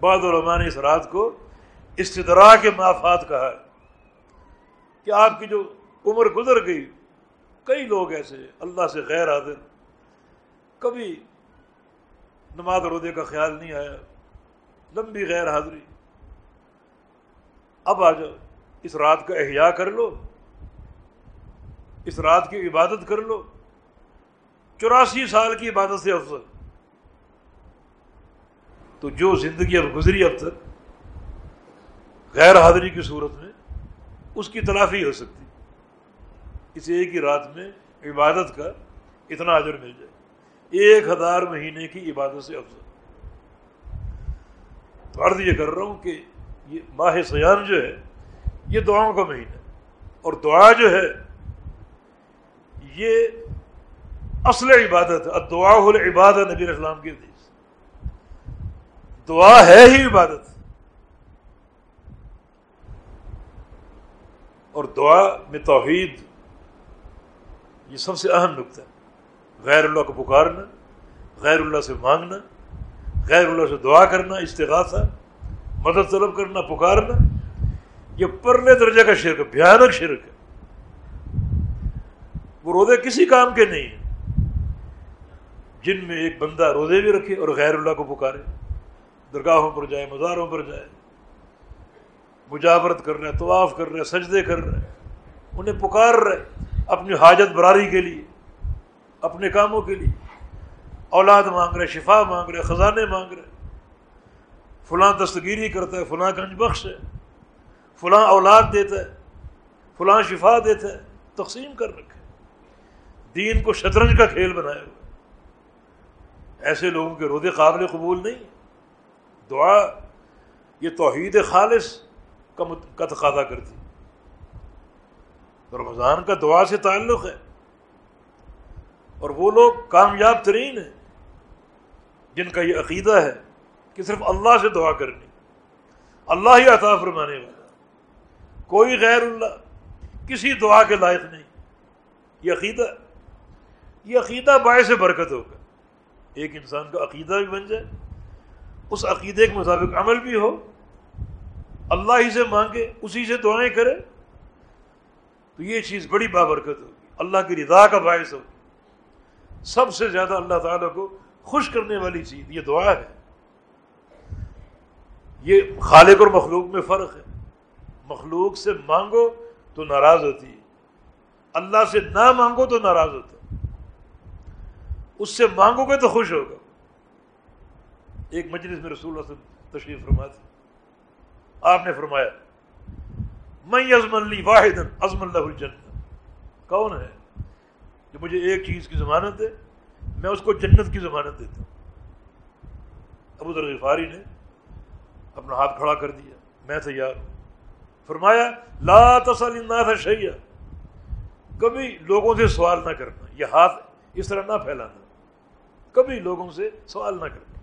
بعض علماء نے اس رات کو استدرا کے مافات کہا ہے کہ آپ کی جو عمر گزر گئی، کئی لوگ ایسے اللہ سے غیر حاضر، کبھی نماز رودے کا خیال نہیں آیا، لمبی غیر حاضری۔ اب آ جاؤ، اس رات کا احیاء کر لو، اس رات کی عبادت کر لو۔ چوراسی سال کی عبادت سے افضل۔ تو جو زندگی اب گزری اب تک، غیر حاضری کی صورت میں اس کی تلافی ہو سکتی۔ اس ایک ہی رات میں عبادت کا اتنا اجر مل جائے۔ ایک ہزار مہینے کی عبادت سے افضل۔ تو عرض یہ کر رہا ہوں کہ یہ ماہ سیان جو ہے، یہ دعاؤں کا مہینہ اور دعا جو ہے، یہ اصل عبادت ہے۔ دعا العبادت نبی اسلام کی حدیث۔ دعا ہے ہی عبادت۔ اور دعا میں توحید، یہ سب سے اہم نقطہ ہے۔ غیر اللہ کو پکارنا، غیر اللہ سے مانگنا، غیر اللہ سے دعا کرنا، استغاثہ، مدد طلب کرنا، پکارنا، یہ پرلے درجے کا شرک بھیانک شرک ہے۔ وہ روزے کسی کام کے نہیں ہیں۔ جن میں ایک بندہ روزے بھی رکھے اور غیر اللہ کو پکارے۔ درگاہوں پر جائے، مزاروں پر جائے، مجاورت کر رہے، طواف کر رہے، سجدے کر رہے، انہیں پکار رہے اپنی حاجت براری کے لیے۔ اپنے کاموں کے لیے۔ اولاد مانگ رہے، شفا مانگ رہے، خزانے مانگ رہے۔ فلاں دستگیری کرتا ہے، فلاں گنج بخش ہے۔ فلاں اولاد دیتا ہے، فلاں شفا دیتا ہے، تقسیم کر رکھے دین کو شطرنج کا کھیل بنایا ہوا ایسے لوگوں کے رودے قابل قبول نہیں دعا، یہ توحید خالص کا تقاضا کرتی رمضان کا دعا سے تعلق ہے۔ اور وہ لوگ کامیاب ترین ہیں جن کا یہ عقیدہ ہے کہ صرف اللہ سے دعا کرنی، اللہ ہی عطا فرمانے والا، کوئی غیر اللہ، کسی دعا کے لائق نہیں۔ یہ عقیدہ یہ عقیدہ باعث برکت ہوگا۔ ایک انسان کا عقیدہ بھی بن جائے، اس عقیدے کے مطابق عمل بھی ہو، اللہ ہی سے مانگے، اسی سے دعائیں کرے، تو یہ چیز بڑی بابرکت ہوگی۔ اللہ کی رضا کا باعث ہوگی سب سے زیادہ اللہ تعالیٰ کو خوش کرنے والی چیز، یہ دعا ہے۔ یہ خالق اور مخلوق میں فرق ہے۔ مخلوق سے مانگو تو ناراض ہوتی ہے۔ اللہ سے نہ مانگو تو ناراض ہوتا اس سے مانگو گے تو خوش ہوگا۔ ایک مجلس میں رسول اللہ سے تشریف فرما تھی آپ نے فرمایا میں ازم اللہ واحد ازم اللہ الجن کون ہے؟ جو مجھے ایک چیز کی ضمانت دے، میں اس کو جنت کی ضمانت دیتا ہوں۔ ابو ذر غفاری نے اپنا ہاتھ کھڑا کر دیا، میں تیار ہوں۔ فرمایا، لا تصل الناس شیئا کبھی لوگوں سے سوال نہ کرنا، یہ ہاتھ اس طرح نہ پھیلانا۔ کبھی لوگوں سے سوال نہ کرنا۔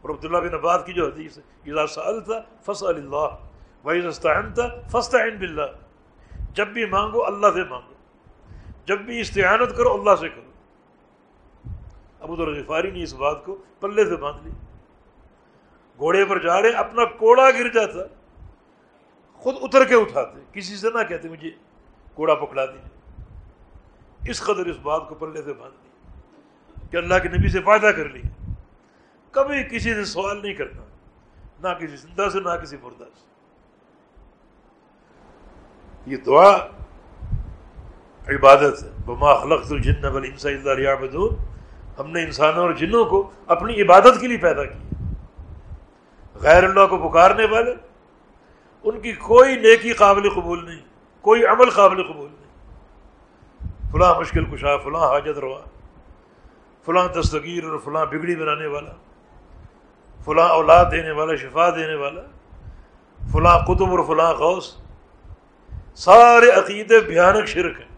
اور عبداللہ بن عباد کی جو حدیث ہے، اذا سألتا فسأل اللہ، وَإِذَا اسْتَعَنْتَ فَاسْتَعِنْ بِاللَّهِ۔ جب بھی مانگو، اللہ سے مانگو۔ جب بھی استعانت کرو اللہ سے کرو۔ ابو ذر غفاری نے اس بات کو پلے سے باندھ لی گھوڑے پر جا رہے، اپنا کوڑا گر جاتا۔ خود اتر کے اٹھاتے۔ کسی سے نہ کہتے، مجھے کوڑا پکڑا دیجیے اس قدر اس بات کو پلے سے باندھ لی کہ اللہ کے نبی سے فائدہ کر لیا۔ کبھی کسی سے سوال نہیں کرنا، نہ کسی زندہ سے، نہ کسی مردہ سے۔ یہ دعا عبادت ہے۔ بما خلقت الجن والانس الا ليعبدون۔ ہم نے انسانوں اور جنوں کو اپنی عبادت کے لیے پیدا کیا غیر اللہ کو پکارنے والے، ان کی کوئی نیکی قابل قبول نہیں، کوئی عمل قابل قبول نہیں۔ فلاں مشکل کشا، فلاں حاجت روا، فلاں دستگیر اور فلاں بگڑی بنانے والا، فلاں اولاد دینے والا، شفا دینے والا، فلاں قطب اور فلاں غوث۔ سارے عقیدے بھیانک شرک ہیں۔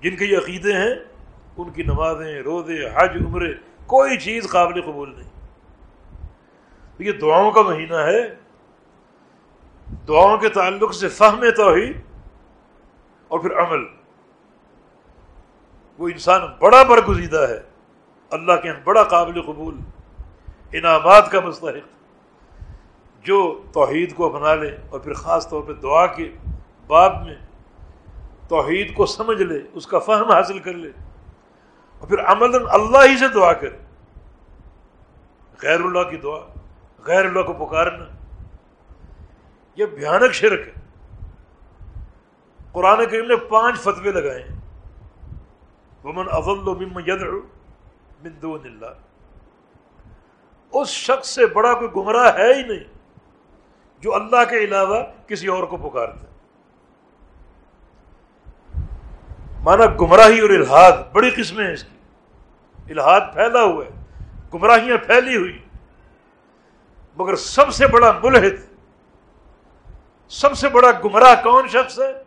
جن کے یہ عقیدے ہیں، ان کی نمازیں، روزے، حج، عمرے، کوئی چیز قابل قبول نہیں۔ یہ دعاؤں کا مہینہ ہے۔ دعاؤں کے تعلق سے فہم توحید اور پھر عمل۔ وہ انسان بڑا برگزیدہ ہے۔ اللہ کے بڑا قابل قبول، انعامات کا مستحق۔ جو توحید کو اپنا لے اور پھر خاص طور پہ دعا کے باب میں توحید کو سمجھ لے، اس کا فہم حاصل کر لے۔ اور پھر عمل اللہ ہی سے دعا کرے۔ غیر اللہ کی دعا، غیر اللہ کو پکارنا۔ یہ بھیانک شرک ہے۔ قرآن کریم نے پانچ فتوے لگائے ہیں۔ ومن ممن یدعو من دون اللہ اس شخص سے بڑا کوئی گمراہ ہے ہی نہیں جو اللہ کے علاوہ کسی اور کو پکارتا۔ مانا گمراہی اور الحاد بڑی قسمیں ہیں اس کی۔ الحاد پھیلا ہوا ہے، گمراہیاں پھیلی ہوئی۔ مگر سب سے بڑا ملحد، سب سے بڑا گمراہ کون شخص ہے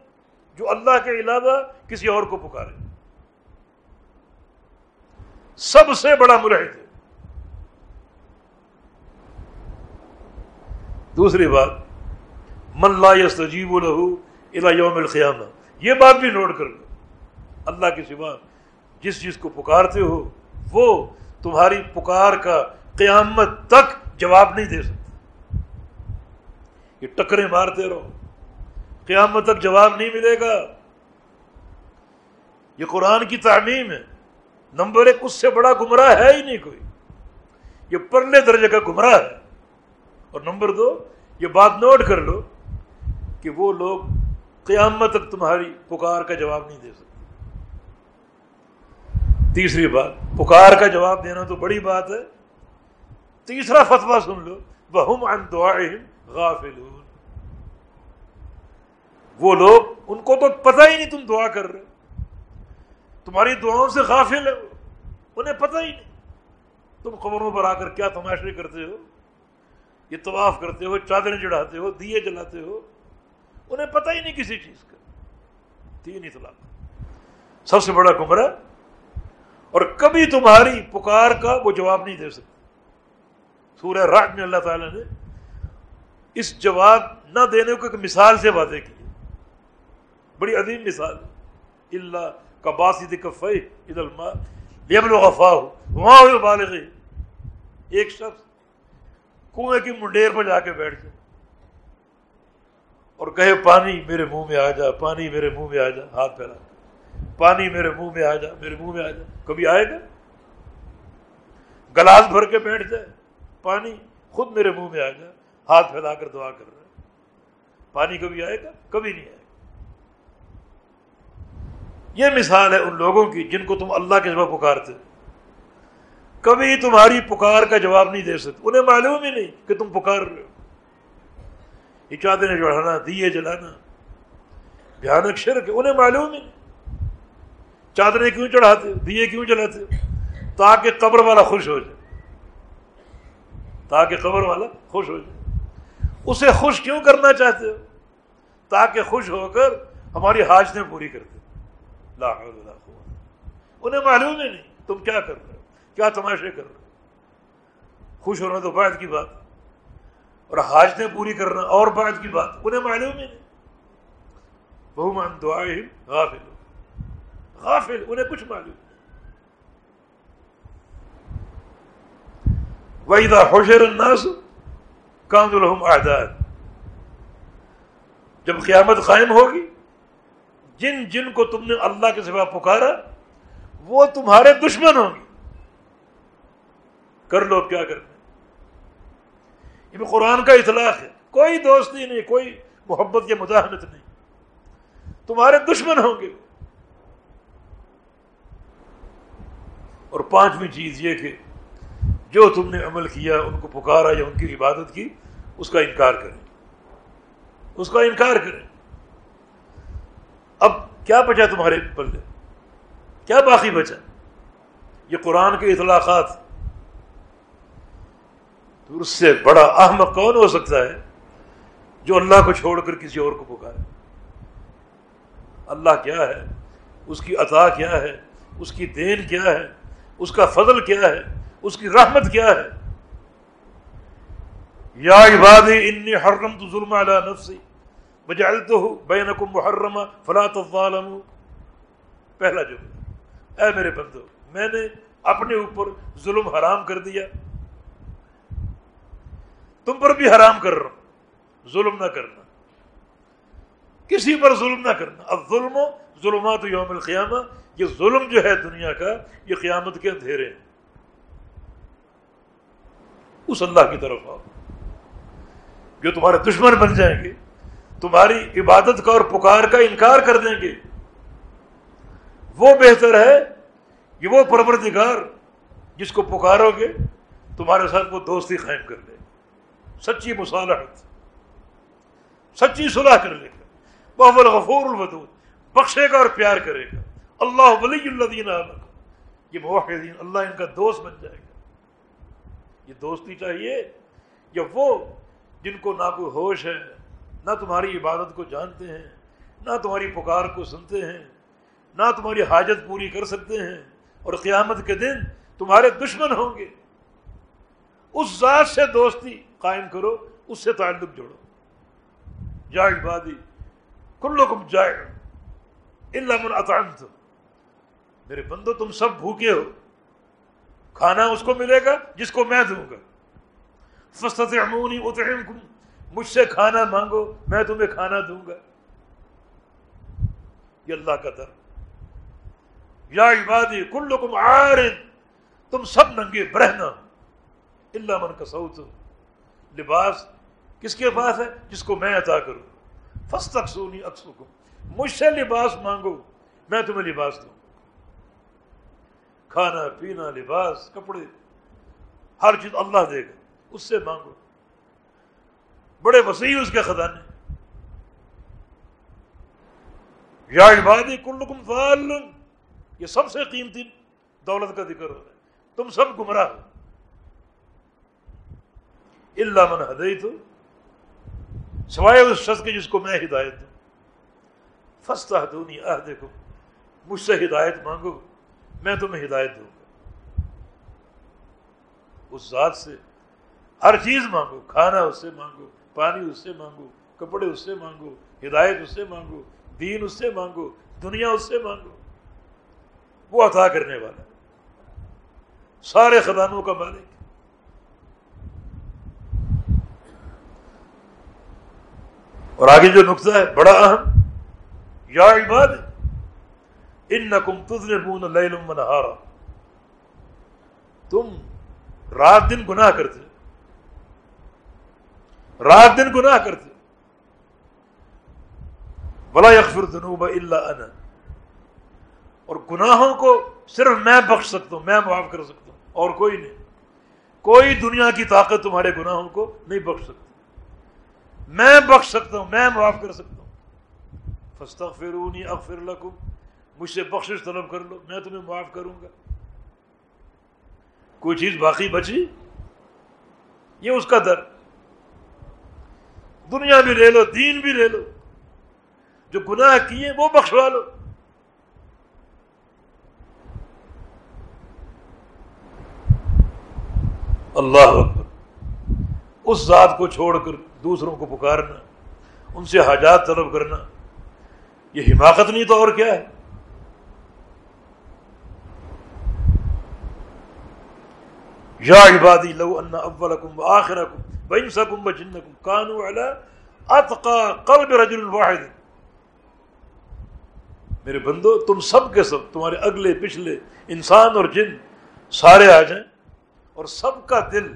جو اللہ کے علاوہ کسی اور کو پکارے؟ سب سے بڑا ملحد ہے۔ دوسری بات، من لا یستجیب له الى یوم القیامہ۔ یہ بات بھی نوٹ کر لو۔ اللہ کے سوا جس چیز کو پکارتے ہو، وہ تمہاری پکار کا قیامت تک جواب نہیں دے سکتا۔ یہ ٹکرے مارتے رہو۔ قیامت تک جواب نہیں ملے گا۔ یہ قرآن کی تعمیم ہے۔ نمبر ایک، اس سے بڑا گمراہ ہے ہی نہیں کوئی۔ یہ پرلے درجے کا گمراہ ہے۔ اور نمبر دو، یہ بات نوٹ کر لو کہ وہ لوگ قیامت تک تمہاری پکار کا جواب نہیں دے سکتے۔ تیسری بات، پکار کا جواب دینا تو بڑی بات ہے۔ تیسرا فتویٰ سن لو بہم عن دعائہم غافلون۔ وہ لوگ، ان کو تو پتہ ہی نہیں تم دعا کر رہے۔ تمہاری دعاؤں سے غافل ہے انہیں پتہ ہی نہیں۔ تم خبروں پر آ کر کیا تماشے کرتے ہو؟ یہ طواف کرتے ہو، چادریں چڑھاتے ہو، دیے جلاتے ہو۔ انہیں پتہ ہی نہیں کسی چیز کا۔ تین اطلاق سب سے بڑا کمرہ اور کبھی تمہاری پکار کا وہ جواب نہیں دے سکتے۔ سورہ راج میں اللہ تعالیٰ نے اس جواب نہ دینے کو ایک مثال سے باتیں کی۔ بڑی عظیم مثال۔ اللہ کا باسد کفی عید ہو وہاں بالغ ایک شخص کنویں کی منڈیر پر جا کے بیٹھ جائے اور کہے، پانی میرے منہ میں آ جا، پانی میرے منہ میں آ جا، ہاتھ پھیلا۔ پانی میرے منہ میں آ جا، میرے منہ میں آ جا۔ کبھی آئے گا؟ گلاس بھر کے بیٹھ جائے۔ پانی خود میرے منہ میں آ جا۔ ہاتھ پھیلا کر دعا کر رہا ہے۔ پانی کبھی آئے گا؟ کبھی نہیں آئے گا۔ یہ مثال ہے ان لوگوں کی جن کو تم اللہ کے جب پکارتے۔ کبھی تمہاری پکار کا جواب نہیں دے سکتے۔ انہیں معلوم ہی نہیں کہ تم پکار رہے ہو۔ یہ چادریں چڑھانا دیے جلانا، بھیانک شرک انہیں معلوم ہی نہیں۔ چادریں کیوں چڑھاتے ہو دیے کیوں جلاتے؟ ہو تاکہ قبر والا خوش ہو جائے۔ تاکہ قبر والا خوش ہو جائے۔ اسے خوش کیوں کرنا چاہتے ہو؟ تاکہ خوش ہو کر ہماری حاجتیں پوری کرتے انہیں معلوم ہی نہیں تم کیا کر رہے ہو، کیا تماشے کر رہے خوش ہونا تو بعد کی بات۔ اور حاجتیں پوری کرنا اور بعد کی بات۔ انہیں معلوم ہی نہیں۔ بہو مان دعائیں غافل غافل، انہیں کچھ معلوم۔ وحیدہ حشر الناس کام الحم آداد جب قیامت قائم ہوگی، جن جن کو تم نے اللہ کے سوا پکارا، وہ تمہارے دشمن ہوں گے۔ کر لو کیا کرنا یہ قرآن کا اطلاق ہے۔ کوئی دوستی نہیں، کوئی محبت یا مزاحمت نہیں۔ تمہارے دشمن ہوں گے۔ اور پانچویں چیز یہ کہ جو تم نے عمل کیا، ان کو پکارا یا ان کی عبادت کی، اس کا انکار کریں۔ اس کا انکار کریں۔ اب کیا بچا تمہارے پلے کیا باقی بچا؟ یہ قرآن کے اطلاقات۔ تو اس سے بڑا احمد کون ہو سکتا ہے جو اللہ کو چھوڑ کر کسی اور کو پکارے؟ اللہ کیا ہے؟ اس کی عطا کیا ہے؟ اس کی دین کیا ہے؟ اس کا فضل کیا ہے؟ اس کی رحمت کیا ہے؟ یا عبادی، انی حرم تو ظلم علی نفسی بجعلتہ بینکم محرم فلا تظالموا پہلا جو، اے میرے بندو، میں نے اپنے اوپر ظلم حرام کر دیا۔ تم پر بھی حرام کر رہا ہوں۔ ظلم نہ کرنا۔ کسی پر ظلم نہ کرنا۔ اب ظلم ظلمات یوم القیامہ۔ یہ ظلم جو ہے دنیا کا، یہ قیامت کے اندھیرے ہیں۔ اس اللہ کی طرف آؤ۔ جو تمہارے دشمن بن جائیں گے، تمہاری عبادت کا اور پکار کا انکار کر دیں گے۔ وہ بہتر ہے کہ وہ پروردگار جس کو پکارو گے، تمہارے ساتھ وہ دوستی قائم کر لے۔ سچی مصالحت، سچی صلاح کر لے گا۔ بحب الغفور الودود، بخشے گا اور پیار کرے گا۔ اللہ ولی اللہ یہ موحدین، اللہ ان کا دوست بن جائے گا۔ یہ دوستی چاہیے یا وہ جن کو نہ کوئی ہوش ہے، نہ تمہاری عبادت کو جانتے ہیں، نہ تمہاری پکار کو سنتے ہیں، نہ تمہاری حاجت پوری کر سکتے ہیں اور قیامت کے دن تمہارے دشمن ہوں گے۔ اس ذات سے دوستی قائم کرو، اس سے تعلق جوڑو۔ جا عبادی، کلکم جائے اللہ من اطعمت میرے بندو، تم سب بھوکے ہو۔ کھانا اس کو ملے گا جس کو میں دوں گا۔ فستطعمونی اطعمکم، مجھ سے کھانا مانگو، میں تمہیں کھانا دوں گا۔ یہ اللہ کا در یا عبادی، کلکم عارن تم سب ننگے برہنا اللہ من کا سعود لباس کس کے پاس ہے؟ جس کو میں عطا کروں۔ فس تک سونی مجھ سے لباس مانگو، میں تمہیں لباس دوں۔ کھانا، پینا، لباس، کپڑے، ہر چیز اللہ دے گا، اس سے مانگو۔ بڑے وسیع اس کے خزانے۔ یا عبادی کلکم فال یہ سب سے قیمتی دولت کا ذکر ہو رہا ہے۔ تم سب گمراہ ہو۔ اللہ من ہدیت سوائے اس شخص کے جس کو میں ہدایت دوں۔ فستا دونی دیکھو مجھ سے ہدایت مانگو۔ میں تمہیں ہدایت دوں گا۔ اس ذات سے ہر چیز مانگو، کھانا اس سے مانگو، پانی اس سے مانگو، کپڑے اس سے مانگو، ہدایت اس سے مانگو، دین اس سے مانگو، دنیا اس سے مانگو۔ وہ عطا کرنے والا سارے خدانوں کا مالک۔ اور آگے جو نقطہ ہے، بڑا اہم، یا عباد ان نقم تم نہارا تم رات دن گناہ کرتے رات دن گناہ کرتے بلا یکفر دنوب اللہ انا اور گناہوں کو صرف میں بخش سکتا ہوں، میں معاف کر سکتا ہوں، اور کوئی نہیں. کوئی دنیا کی طاقت تمہارے گناہوں کو نہیں بخش سکتی میں بخش سکتا ہوں، میں معاف کر سکتا ہوں. فستغفرونی اغفر لکم. مجھ سے بخشش طلب کر لو، میں تمہیں معاف کروں گا۔ کوئی چیز باقی بچی؟ یہ اس کا در۔ دنیا بھی لے لو، دین بھی لے لو۔ جو گناہ کیے وہ بخشوا لو۔ اللہ اکبر۔ اس ذات کو چھوڑ کر دوسروں کو پکارنا، ان سے حاجات طلب کرنا، یہ حماقت نہیں تو اور کیا ہے؟ یا عبادی لو ان اولکم آخرکم بینسکم بجنکم کانو علی اتقا قلب رجل واحد. میرے بندو، تم سب کے سب، تمہارے اگلے، پچھلے انسان اور جن سارے آ جائیں اور سب کا دل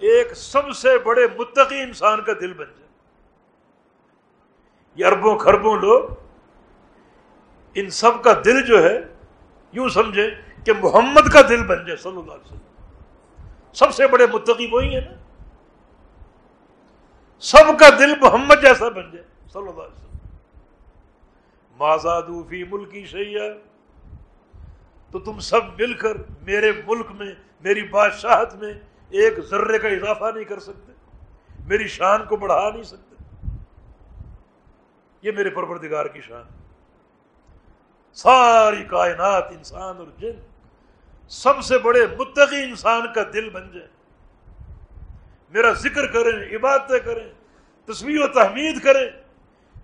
ایک سب سے بڑے متقی انسان کا دل بن جائے۔ یہ اربوں خربوں لوگ ان سب کا دل جو ہے، یوں سمجھے کہ محمد کا دل بن جائے صلی اللہ علیہ وسلم۔ سب سے بڑے متقی وہی ہیں نا۔ سب کا دل محمد جیسا بن جائے صلی اللہ علیہ وسلم۔ مازادو فی ملکی شیا تو تم سب مل کر میرے ملک میں، میری بادشاہت میں ایک ذرے کا اضافہ نہیں کر سکتے۔ میری شان کو بڑھا نہیں سکتے۔ یہ میرے پروردگار کی شان۔ ساری کائنات انسان اور جن سب سے بڑے متقی انسان کا دل بن جائے۔ میرا ذکر کریں، عبادتیں کریں تصویر و تحمید کریں،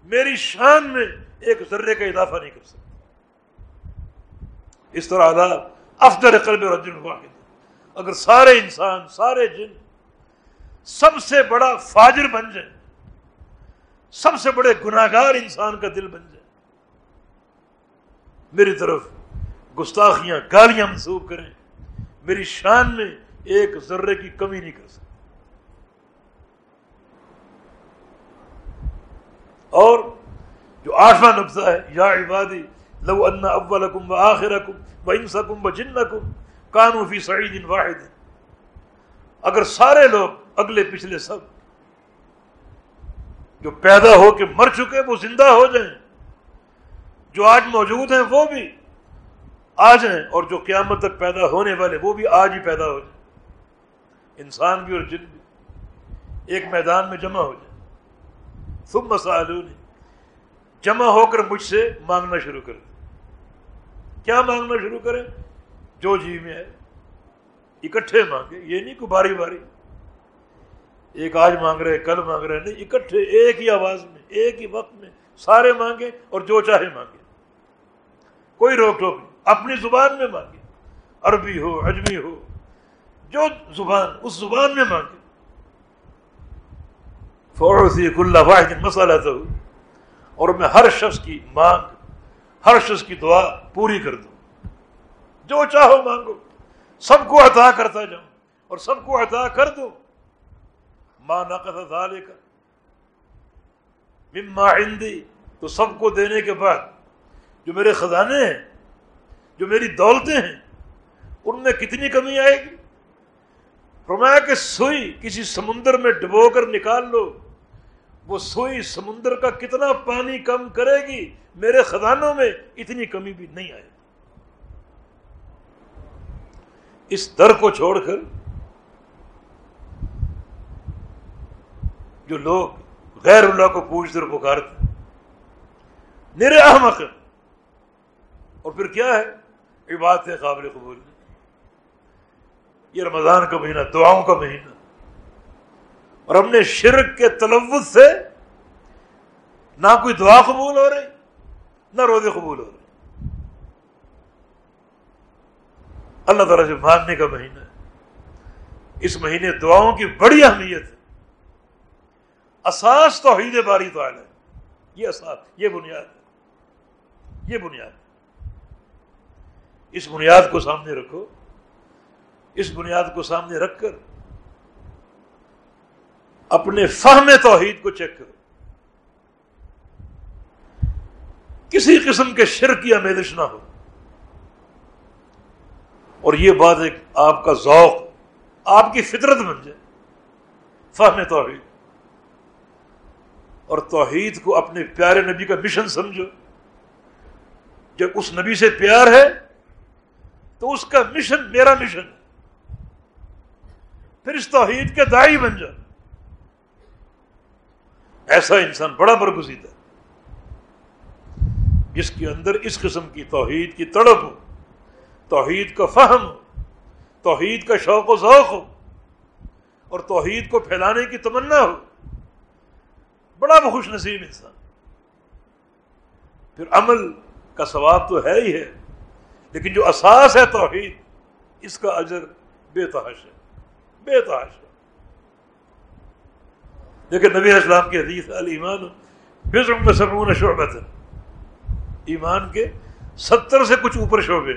میری شان میں ایک ذرے کا اضافہ نہیں کر سکتے اس طرح اللہ افضل قلب رجل واحد اگر سارے انسان، سارے جن سب سے بڑا فاجر بن جائیں، سب سے بڑے گناگار انسان کا دل بن جائے میری طرف گستاخیاں، گالیاں منسوخ کریں۔ میری شان میں ایک ذرے کی کمی نہیں کر سکتے اور جو آٹھواں نقطہ ہے، یا عبادی، لو ان اولکم و آخرکم و انسکم و جنکم کانو فی سعید واحد۔ اگر سارے لوگ، اگلے پچھلے سب، جو پیدا ہو کے مر چکے، وہ زندہ ہو جائیں، جو آج موجود ہیں، وہ بھی آ جائیں اور جو قیامت تک پیدا ہونے والے وہ بھی آج ہی پیدا ہو جائیں۔ انسان بھی اور جن بھی۔ ایک میدان میں جمع ہو جائیں۔ سب مسالونی جمع ہو کر مجھ سے مانگنا شروع کر دیں کیا مانگنا شروع کریں؟ جو جی میں ہے۔ اکٹھے مانگے۔ یہ نہیں کو باری باری۔ ایک آج مانگ رہے، کل مانگ رہے۔ نہیں، اکٹھے، ایک ہی آواز میں، ایک ہی وقت میں۔ سارے مانگے اور جو چاہے مانگے۔ کوئی روک ٹوک نہیں۔ اپنی زبان میں مانگے۔ عربی ہو اجمی ہو، جو زبان، اس زبان میں مانگے۔ فوڑی کلّہ واحد مسئلہ تو اور میں ہر شخص کی مانگ، ہر شخص کی دعا پوری کر دوں۔ جو چاہو مانگو۔ سب کو عطا کرتا جاؤں۔ اور سب کو عطا کر دو ماں نقد کا مما عندی تو سب کو دینے کے بعد جو میرے خزانے ہیں جو میری دولتیں ہیں، ان میں کتنی کمی آئے گی؟ فرمایا کہ سوئی کسی سمندر میں ڈبو کر نکال لو، وہ سوئی سمندر کا کتنا پانی کم کرے گی، میرے خزانوں میں اتنی کمی بھی نہیں آئے اس در کو چھوڑ کر جو لوگ غیر اللہ کو پوچھ در پکارتے میرے احمق، اور پھر کیا ہے؟ بات ہے قابل قبول یہ رمضان کا مہینہ، دعاؤں کا مہینہ۔ اور ہم نے شرک کے تلوث سے نہ کوئی دعا قبول ہو رہی، نہ روزے قبول ہو رہے۔ اللہ تعالیٰ سے ماننے کا مہینہ ہے۔ اس مہینے دعاؤں کی بڑی اہمیت ہے۔ اساس توحید باری تو ہے۔ یہ اساس، یہ بنیاد یہ بنیاد اس بنیاد کو سامنے رکھو۔ اس بنیاد کو سامنے رکھ کر اپنے فہم توحید کو چیک کرو۔ کسی قسم کے شرک یا میدش نہ ہو۔ اور یہ بات ایک آپ کا ذوق، آپ کی فطرت بن جائے۔ فہم توحید۔ اور توحید کو اپنے پیارے نبی کا مشن سمجھو۔ جب اس نبی سے پیار ہے تو اس کا مشن میرا مشن ہے۔ پھر اس توحید کے دائی بن جاؤ ایسا انسان بڑا برگزیدہ جس کے اندر اس قسم کی توحید کی تڑپ ہو، توحید کا فہم ہو، توحید کا شوق و ذوق ہو، اور توحید کو پھیلانے کی تمنا ہو۔ بڑا خوش نصیب انسان۔ پھر عمل کا ثواب تو ہے ہی ہے۔ لیکن جو اساس ہے توحید، اس کا اجر بے تحش ہے، بے تحش ہے۔ لیکن نبی اسلام کی حدیث علی ایمان بزم میں سرون شعبت ایمان کے ستر سے کچھ اوپر شعبے۔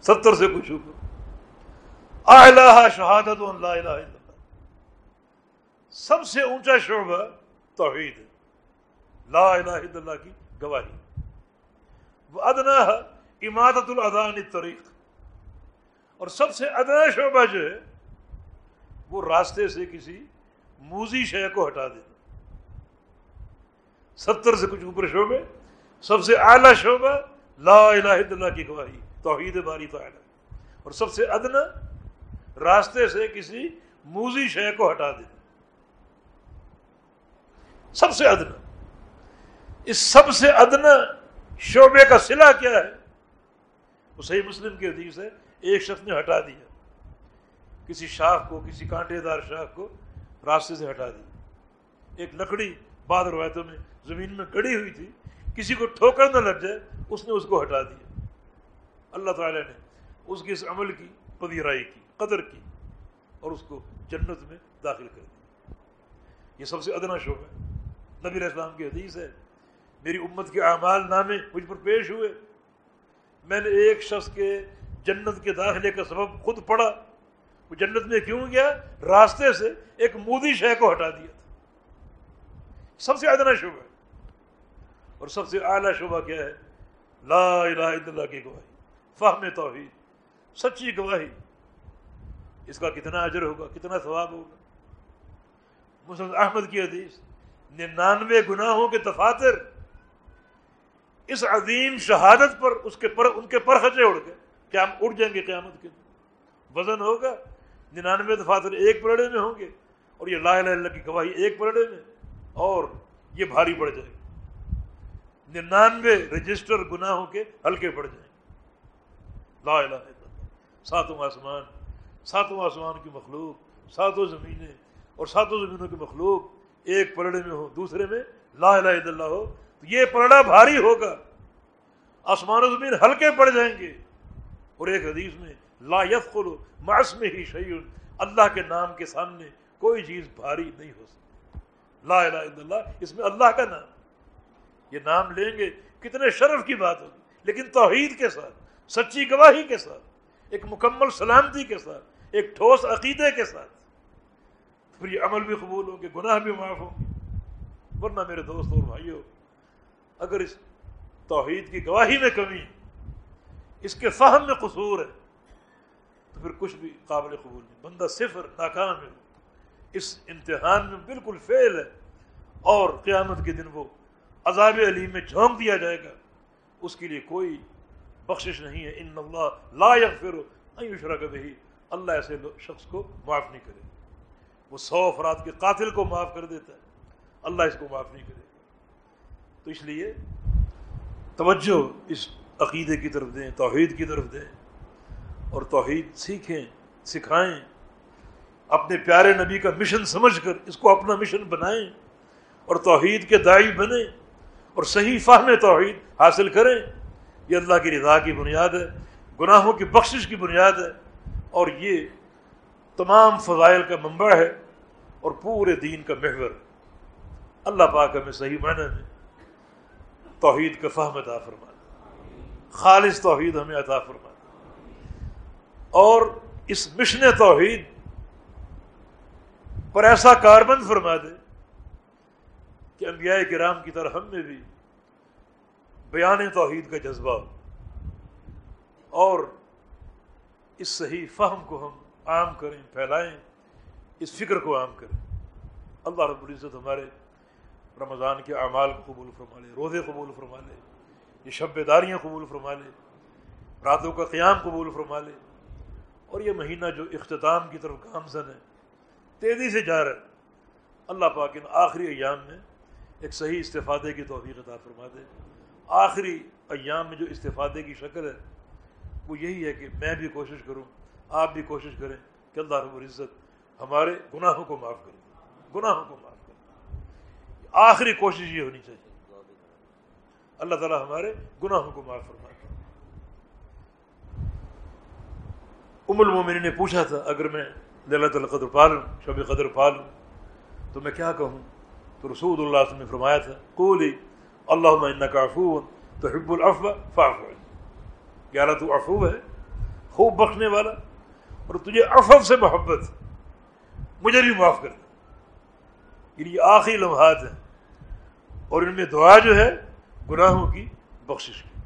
ستر سے کچھ اوپر۔ شہادت لا الہ الا اللہ۔ سب سے اونچا شعبہ توحید ہے۔ لا الہ الا اللہ کی گواہی۔ وہ ادنا امادت الادان طریق اور سب سے ادنا شعبہ جو ہے، وہ راستے سے کسی موزی شے کو ہٹا دینا ستر سے کچھ اوپر شعبے، سب سے اعلیٰ شعبہ، لا الہ الا اللہ کی گواہی، توحید باری تعالی۔ اور سب سے ادنا راستے سے کسی موزی شے کو ہٹا دینا سب سے ادنا اس سب سے ادنا شعبے کا سلا کیا ہے؟ وہ صحیح مسلم کی حدیث ہے، ایک شخص نے ہٹا دیا۔ کسی شاخ کو، کسی کانٹے دار شاخ کو راستے سے ہٹا دیا۔ ایک لکڑی بعد روایتوں میں زمین میں کڑی ہوئی تھی، کسی کو ٹھوکر نہ لگ جائے، اس نے اس کو ہٹا دیا۔ اللہ تعالیٰ نے اس کے اس عمل کی پذیرائی کی، قدر کی اور اس کو جنت میں داخل کر دیا۔ یہ سب سے ادنا شعبہ ہے۔ نبی اسلام کی حدیث ہے میری امت کے اعمال نامے مجھ پر پیش ہوئے۔ میں نے ایک شخص کے جنت کے داخلے کا سبب خود پڑھا۔ وہ جنت میں کیوں گیا؟ راستے سے ایک مودی شہ کو ہٹا دیا تھا۔ سب سے ادنا شعبہ۔ اور سب سے اعلیٰ شعبہ کیا ہے؟ لا الہ الا اللہ کی گواہی، فہم توحید، سچی گواہی۔ اس کا کتنا اجر ہوگا؟ کتنا ثواب ہوگا؟ مسلم احمد کی حدیث، ننانوے گناہوں کے دفاتر اس عظیم شہادت پر، اس کے پر، ان کے پر خچے اڑ گئے۔ کیا ہم اڑ جائیں گے قیامت کے دن۔ وزن ہوگا، ننانوے دفاتر ایک پلڑے میں ہوں گے۔ اور یہ لا الہ اللہ کی گواہی ایک پلڑے میں۔ اور یہ بھاری پڑ جائے گی۔ ننانوے رجسٹر گناہوں کے ہلکے پڑ جائیں گے۔ لا الہ الا اللہ۔ ساتوں آسمان ساتوں آسمان کی مخلوق، ساتوں زمینیں اور ساتوں زمینوں کی مخلوق ایک پلڑے میں ہو دوسرے میں لا الہ الا اللہ ہو۔ تو یہ پلڑا بھاری ہوگا۔ آسمان و زمین ہلکے پڑ جائیں گے۔ اور ایک حدیث میں، لا یفقل معص میں ہی شعیل اللہ کے نام کے سامنے کوئی چیز بھاری نہیں ہو سکتی۔ لا الہ الا اللہ، اس میں اللہ کا نام۔ یہ نام لیں گے کتنے شرف کی بات ہوگی، لیکن توحید کے ساتھ، سچی گواہی کے ساتھ، ایک مکمل سلامتی کے ساتھ، ایک ٹھوس عقیدے کے ساتھ۔ پھر یہ عمل بھی قبول ہوں گے، گناہ بھی معاف ہوں گے۔ ورنہ میرے دوست اور بھائیوں اگر اس توحید کی گواہی میں کمی، اس کے فہم میں قصور ہے، تو پھر کچھ بھی قابل قبول نہیں۔ بندہ صفر ناکام ہے اس امتحان میں بالکل فیل ہے، اور قیامت کے دن وہ عذاب علیم میں جھونک دیا جائے گا۔ اس کے لیے کوئی بخشش نہیں ہے۔ ان اللہ لا یغفر یشرک به اللہ ایسے شخص کو معاف نہیں کرے۔ وہ سو افراد کے قاتل کو معاف کر دیتا ہے۔ اللہ اس کو معاف نہیں کرے۔ تو اس لیے توجہ اس عقیدے کی طرف دیں، توحید کی طرف دیں اور توحید سیکھیں، سکھائیں، اپنے پیارے نبی کا مشن سمجھ کر اس کو اپنا مشن بنائیں اور توحید کے دائی بنیں اور صحیح فہم توحید حاصل کریں۔ یہ اللہ کی رضا کی بنیاد ہے، گناہوں کی بخشش کی بنیاد ہے اور یہ تمام فضائل کا منبع ہے اور پورے دین کا محور۔ اللہ پاک ہمیں صحیح معنی میں توحید کا فہم عطا فرما خالص توحید ہمیں عطا فرما اور اس مشن توحید پر ایسا کاربند فرما دے کہ انبیاء کرام کی طرح ہم میں بھی بیان توحید کا جذبہ اور اس صحیح فہم کو ہم عام کریں، پھیلائیں، اس فکر کو عام کریں۔ اللہ رب العزت ہمارے رمضان کے اعمال کو قبول فرما لے، روزے قبول فرما لے، یہ شب داریاں قبول فرما لے، راتوں کا قیام قبول فرما لے۔ اور یہ مہینہ جو اختتام کی طرف گامزن ہے، تیزی سے جا رہا ہے۔ اللہ پاک ان آخری ایام میں ایک صحیح استفادے کی توفیق عطا فرما دے۔ آخری ایام میں جو استفادے کی شکل ہے، وہ یہی ہے کہ میں بھی کوشش کروں، آپ بھی کوشش کریں کہ اللہ رب العزت ہمارے گناہوں کو معاف کر دے گناہوں کو معاف کر آخری کوشش یہ ہونی چاہیے۔ اللہ تعالیٰ ہمارے گناہوں کو معاف فرما ام المومن نے پوچھا تھا، اگر میں للت القدر پالوں، شب قدر پالوں، تو میں کیا کہوں؟ تو رسول اللہ نے فرمایا تھا، قولی اللہ ان کا افو تو حب العف فاف گیارہ تو افو ہے، خوب بخشنے والا، اور تجھے افف سے محبت، مجھے بھی معاف کر دے۔ یعنی یہ آخری لمحات ہیں۔ اور ان میں دعا جو ہے، گناہوں کی بخشش کی۔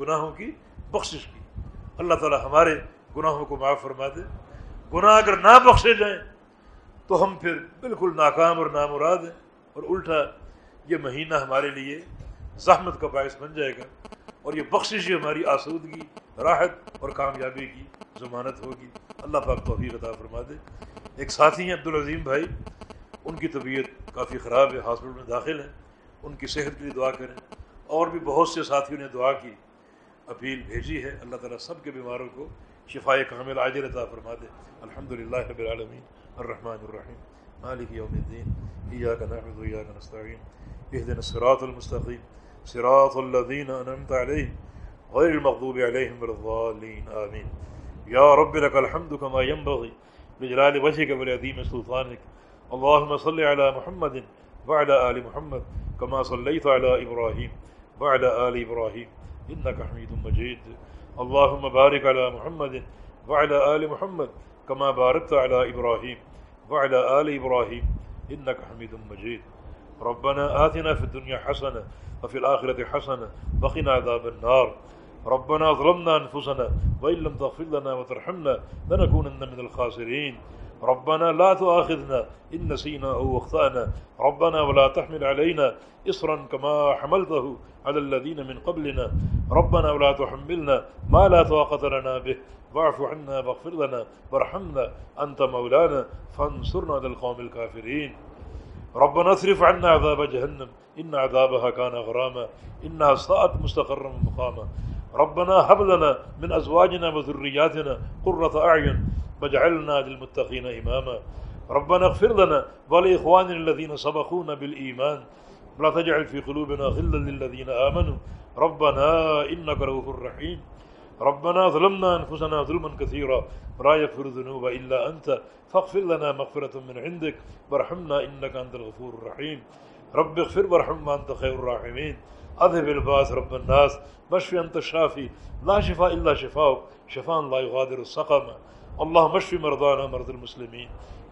گناہوں کی بخشش کی۔ اللہ تعالیٰ ہمارے گناہوں کو معاف فرما دے۔ گناہ اگر نہ بخشے جائیں، تو ہم پھر بالکل ناکام اور نامراد ہیں۔ اور الٹا یہ مہینہ ہمارے لیے زحمت کا باعث بن جائے گا۔ اور یہ بخشش ہماری آسودگی، راحت اور کامیابی کی ضمانت ہوگی۔ اللہ پاک توفیق عطا فرما دے۔ ایک ساتھی ہیں عبدالعظیم بھائی، ان کی طبیعت کافی خراب ہے، ہاسپٹل میں داخل ہیں۔ ان کی صحت کے لیے دعا کریں۔ اور بھی بہت سے ساتھیوں نے دعا کی۔ اپیل بھیجی ہے۔ اللہ تعالیٰ سب کے بیماروں کو شفا کامل عاجل عطا فرما دے۔ الحمد للہ رب العالمین۔ الرحمن الرحیم۔ مالک یوم الدین۔ ایاک نعبد و ایاک نستعین۔ اهدنا الصراط المستقیم۔ صراط الذین انعمت علیہم۔ غیر المغضوب علیہم ولا الضالین۔ آمین۔ یا رب لك الحمد كما ينبغي بجلال وجهك ولعظيم سلطانك اللهم صل على محمد وعلى آل محمد كما صليت على إبراهيم وعلى آل إبراهيم إنك حميد مجيد. اللهم بارك على محمد وعلى آل محمد كما باركت على إبراهيم وعلى آل إبراهيم إنك حميد مجيد. ربنا آتنا في الدنيا حسنة وفي الآخرة حسنة وقنا عذاب النار. ربنا ظلمنا أنفسنا وإن لم تغفر لنا وترحمنا لنكونن من الخاسرين. ربنا لا تؤاخذنا إن نسينا أو أخطأنا. ربنا ولا تحمل علينا إصرا كما حملته على الذين من قبلنا. ربنا ولا تحملنا ما لا طاقة لنا به. واعف عنا واغفر لنا وارحمنا أنت مولانا. فانصرنا على القوم الكافرين. ربنا اصرف عنا عذاب جهنم. إن عذابها كان غراما. إنها ساءت مستقرا مقاما ربنا هب لنا من أزواجنا وذرياتنا قرة أعين واجعلنا للمتقين إماما. ربنا اغفر لنا ولإخواننا الذين سبقونا بالإيمان. ولا تجعل في قلوبنا غلا للذين آمنوا. ربنا إنك رؤوف رحيم. ربنا ظلمنا أنفسنا ظلما كثيرا. ولا يغفر الذنوب إلا أنت. فاغفر لنا مغفرة من عندك. وارحمنا إنك أنت الغفور الرحيم. رب اغفر وارحم أنت خير الراحمين. أذهب الباس رب الناس، مشفي أنت الشافي لا شفاء إلا شفاءك شفاء لا يغادر السقم. اللهم اشف مرضانا مرض المسلمين.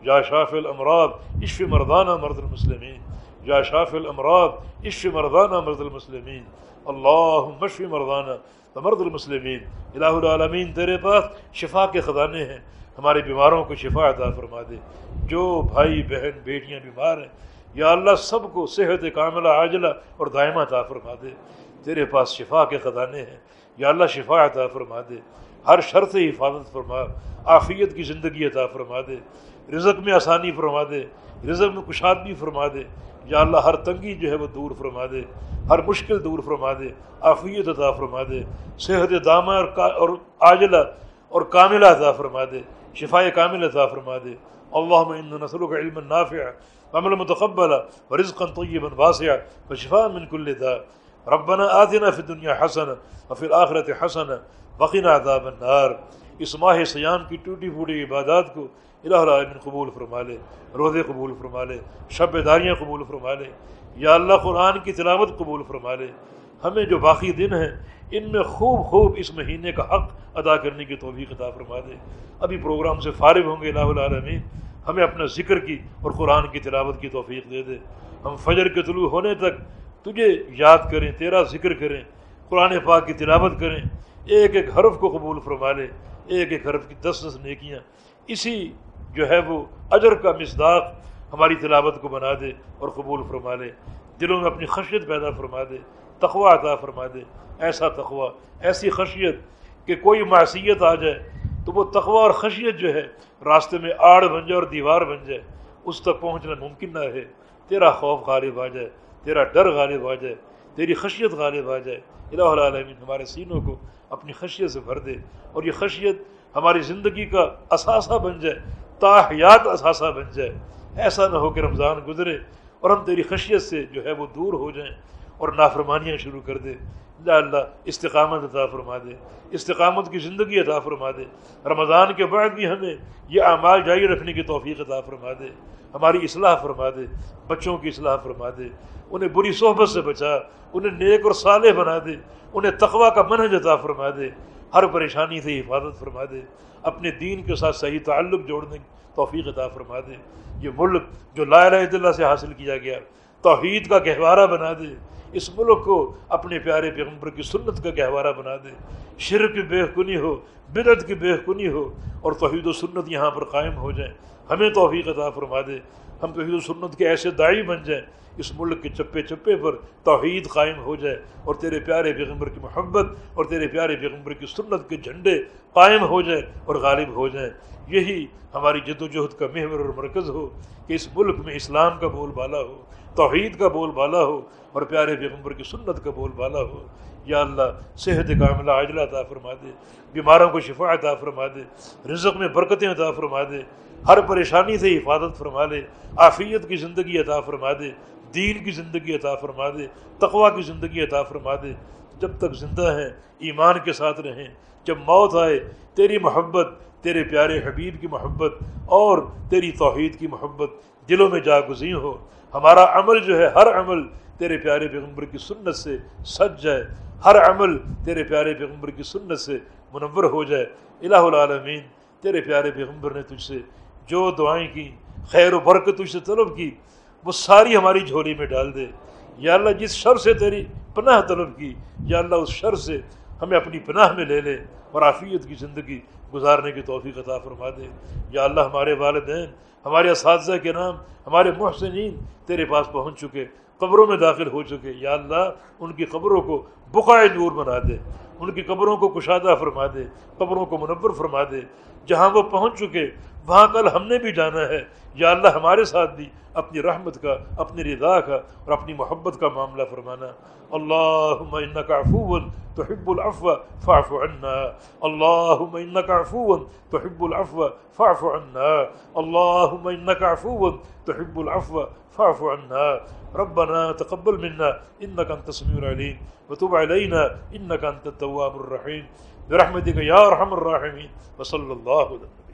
يا شافي الأمراض اشف مرضانا مرض المسلمين. يا شافي الأمراض اشف مرضانا مرض المسلمين. اللهم اشف مرضانا مرض المسلمین الہ العالمین تیرے پاس شفا کے خزانے ہیں۔ ہمارے بیماروں کو شفا عطا فرما دے۔ جو بھائی بہن بیٹیاں بیمار ہیں یا اللہ سب کو صحت کاملہ عاجلہ اور دائمہ عطا فرما دے تیرے پاس شفا کے خزانے ہیں یا اللہ شفا عطا فرما دے ہر شرط حفاظت فرما عافیت کی زندگی عطا فرما دے رزق میں آسانی فرما دے رزق میں کشادگی فرما دے یا اللہ ہر تنگی جو ہے وہ دور فرما دے ہر مشکل دور فرما دے عافیت عطا فرما دے صحت دامہ اور عاجلہ اور کاملہ عطا فرما دے شفا کامل عطا فرما دے اللہم ان نسلک علم نافع عمل متقبل ورزقا طیبا واسعا وشفاء من کل دا ربنا آتنا فی الدنیا حسنا وفی الآخرت حسنا وقنا عذاب النار. اس ماہ سیام کی ٹوٹی پھوٹی عبادات کو الہ العالمین قبول فرما لے، روزے قبول فرما لے، شب داریاں قبول فرما لے، یا اللہ قرآن کی تلاوت قبول فرما لے۔ ہمیں جو باقی دن ہیں، ان میں خوب خوب اس مہینے کا حق ادا کرنے کی توفیق عطا فرما دے۔ ابھی پروگرام سے فارغ ہوں گے الہ العالمین۔ ہمیں اپنا ذکر کی اور قرآن کی تلاوت کی توفیق دے دے۔ ہم فجر کے طلوع ہونے تک تجھے یاد کریں، تیرا ذکر کریں، قرآن پاک کی تلاوت کریں۔ ایک ایک حرف کو قبول فرما لے۔ ایک ایک حرف کی دس دس نیکیاں۔ اسی جو ہے وہ اجر کا مصداق ہماری تلاوت کو بنا دے اور قبول فرما لے۔ دلوں میں اپنی خشیت پیدا فرما دے تقوا عطا فرما دے۔ ایسا تقوا ایسی خشیت کہ کوئی معصیت آ جائے تو وہ تقوا اور خشیت جو ہے، راستے میں آڑ بن جائے اور دیوار بن جائے، اس تک پہنچنا ممکن نہ ہے۔ تیرا خوف غالب آ جائے، تیرا ڈر غالب آ جائے، تیری خشیت غالب آ جائے۔ الہ العالمین، ہمارے سینوں کو اپنی خشیت سے بھر دے۔ اور یہ خشیت ہماری زندگی کا اثاثہ بن جائے، تاحیات اثاثہ بن جائے۔ ایسا نہ ہو کہ رمضان گزرے اور ہم تیری خشیت سے جو ہے وہ دور ہو جائیں اور نافرمانیاں شروع کر دے۔ یا اللہ استقامت عطا فرما دے، استقامت کی زندگی عطا فرما دے، رمضان کے بعد بھی ہمیں یہ اعمال جاری رکھنے کی توفیق عطا فرما دے، ہماری اصلاح فرما دے، بچوں کی اصلاح فرما دے، انہیں بری صحبت سے بچا، انہیں نیک اور صالح بنا دے، انہیں تقوا کا منحج عطا فرما دے، ہر پریشانی سے حفاظت فرما دے، اپنے دین کے ساتھ صحیح تعلق جوڑنے کی توفیق عطا فرما دے، یہ ملک جو لا الہ الا اللہ سے حاصل کیا گیا، توحید کا گہوارہ بنا دے اس ملک کو اپنے پیارے پیغمبر کی سنت کا گہوارہ بنا دے۔ شرک کی بے کنی ہو بدت کی بےحکنی ہو اور توحید و سنت یہاں پر قائم ہو جائیں۔ ہمیں توفیق عطا فرما دے۔ ہم توحید و سنت کے ایسے دائی بن جائیں۔ اس ملک کے چپے چپے پر توحید قائم ہو جائے اور تیرے پیارے پیغمبر کی محبت اور تیرے پیارے پیغمبر کی سنت کے جھنڈے قائم ہو جائیں اور غالب ہو جائیں۔ یہی ہماری جد و جہد کا محور اور مرکز ہو کہ اس ملک میں اسلام کا بول بالا ہو۔ توحید کا بول بالا ہو اور پیارے پیغمبر کی سنت کا بول بالا ہو، یا اللہ صحت کاملہ عاجلہ عطا فرما دے بیماروں کو شفا عطا فرما دے، رزق میں برکتیں عطا فرما دے، ہر پریشانی سے حفاظت فرما لے، عافیت کی زندگی عطا فرما دے، دین کی زندگی عطا فرما دے تقوا کی زندگی عطا فرما دے۔ جب تک زندہ ہیں، ایمان کے ساتھ رہیں، جب موت آئے، تیری محبت، تیرے پیارے حبیب کی محبت اور تیری توحید کی محبت دلوں میں جا گزی ہو۔ ہمارا عمل جو ہے، ہر عمل تیرے پیارے پیغمبر کی سنت سے سج جائے۔ ہر عمل تیرے پیارے پیغمبر کی سنت سے منور ہو جائے۔ الہ العالمین، تیرے پیارے پیغمبر نے تجھ سے جو دعائیں کی، خیر و برکت تجھ سے طلب کی، وہ ساری ہماری جھولی میں ڈال دے۔ یا اللہ، جس شر سے تیری پناہ طلب کی، یا اللہ، اس شر سے ہمیں اپنی پناہ میں لے لے اور عافیت کی زندگی گزارنے کی توفیق عطا فرما دے۔ یا اللہ، ہمارے والدین، ہمارے اساتذہ کے نام، ہمارے محسنین تیرے پاس پہنچ چکے، قبروں میں داخل ہو چکے۔ یا اللہ، ان کی قبروں کو بقائے نور بنا دے، ان کی قبروں کو کشادہ فرما دے، قبروں کو منور فرما دے۔ جہاں وہ پہنچ چکے، وہاں کل ہم نے بھی جانا ہے۔ یا اللہ ہمارے ساتھ بھی اپنی رحمت کا، اپنی رضا کا اور اپنی محبت کا معاملہ فرمانا۔ اللهم انك عفو تحب العفو فاعف عنا۔ اللهم انك عفو تحب العفو فاعف عنا۔ اللهم انك عفو تحب العفو فاعف عنا۔ ربنا تقبل منا انك انت السميع العليم وتب علينا انك انت التواب الرحيم برحمتك يا ارحم الراحمين وصلى الله وسلم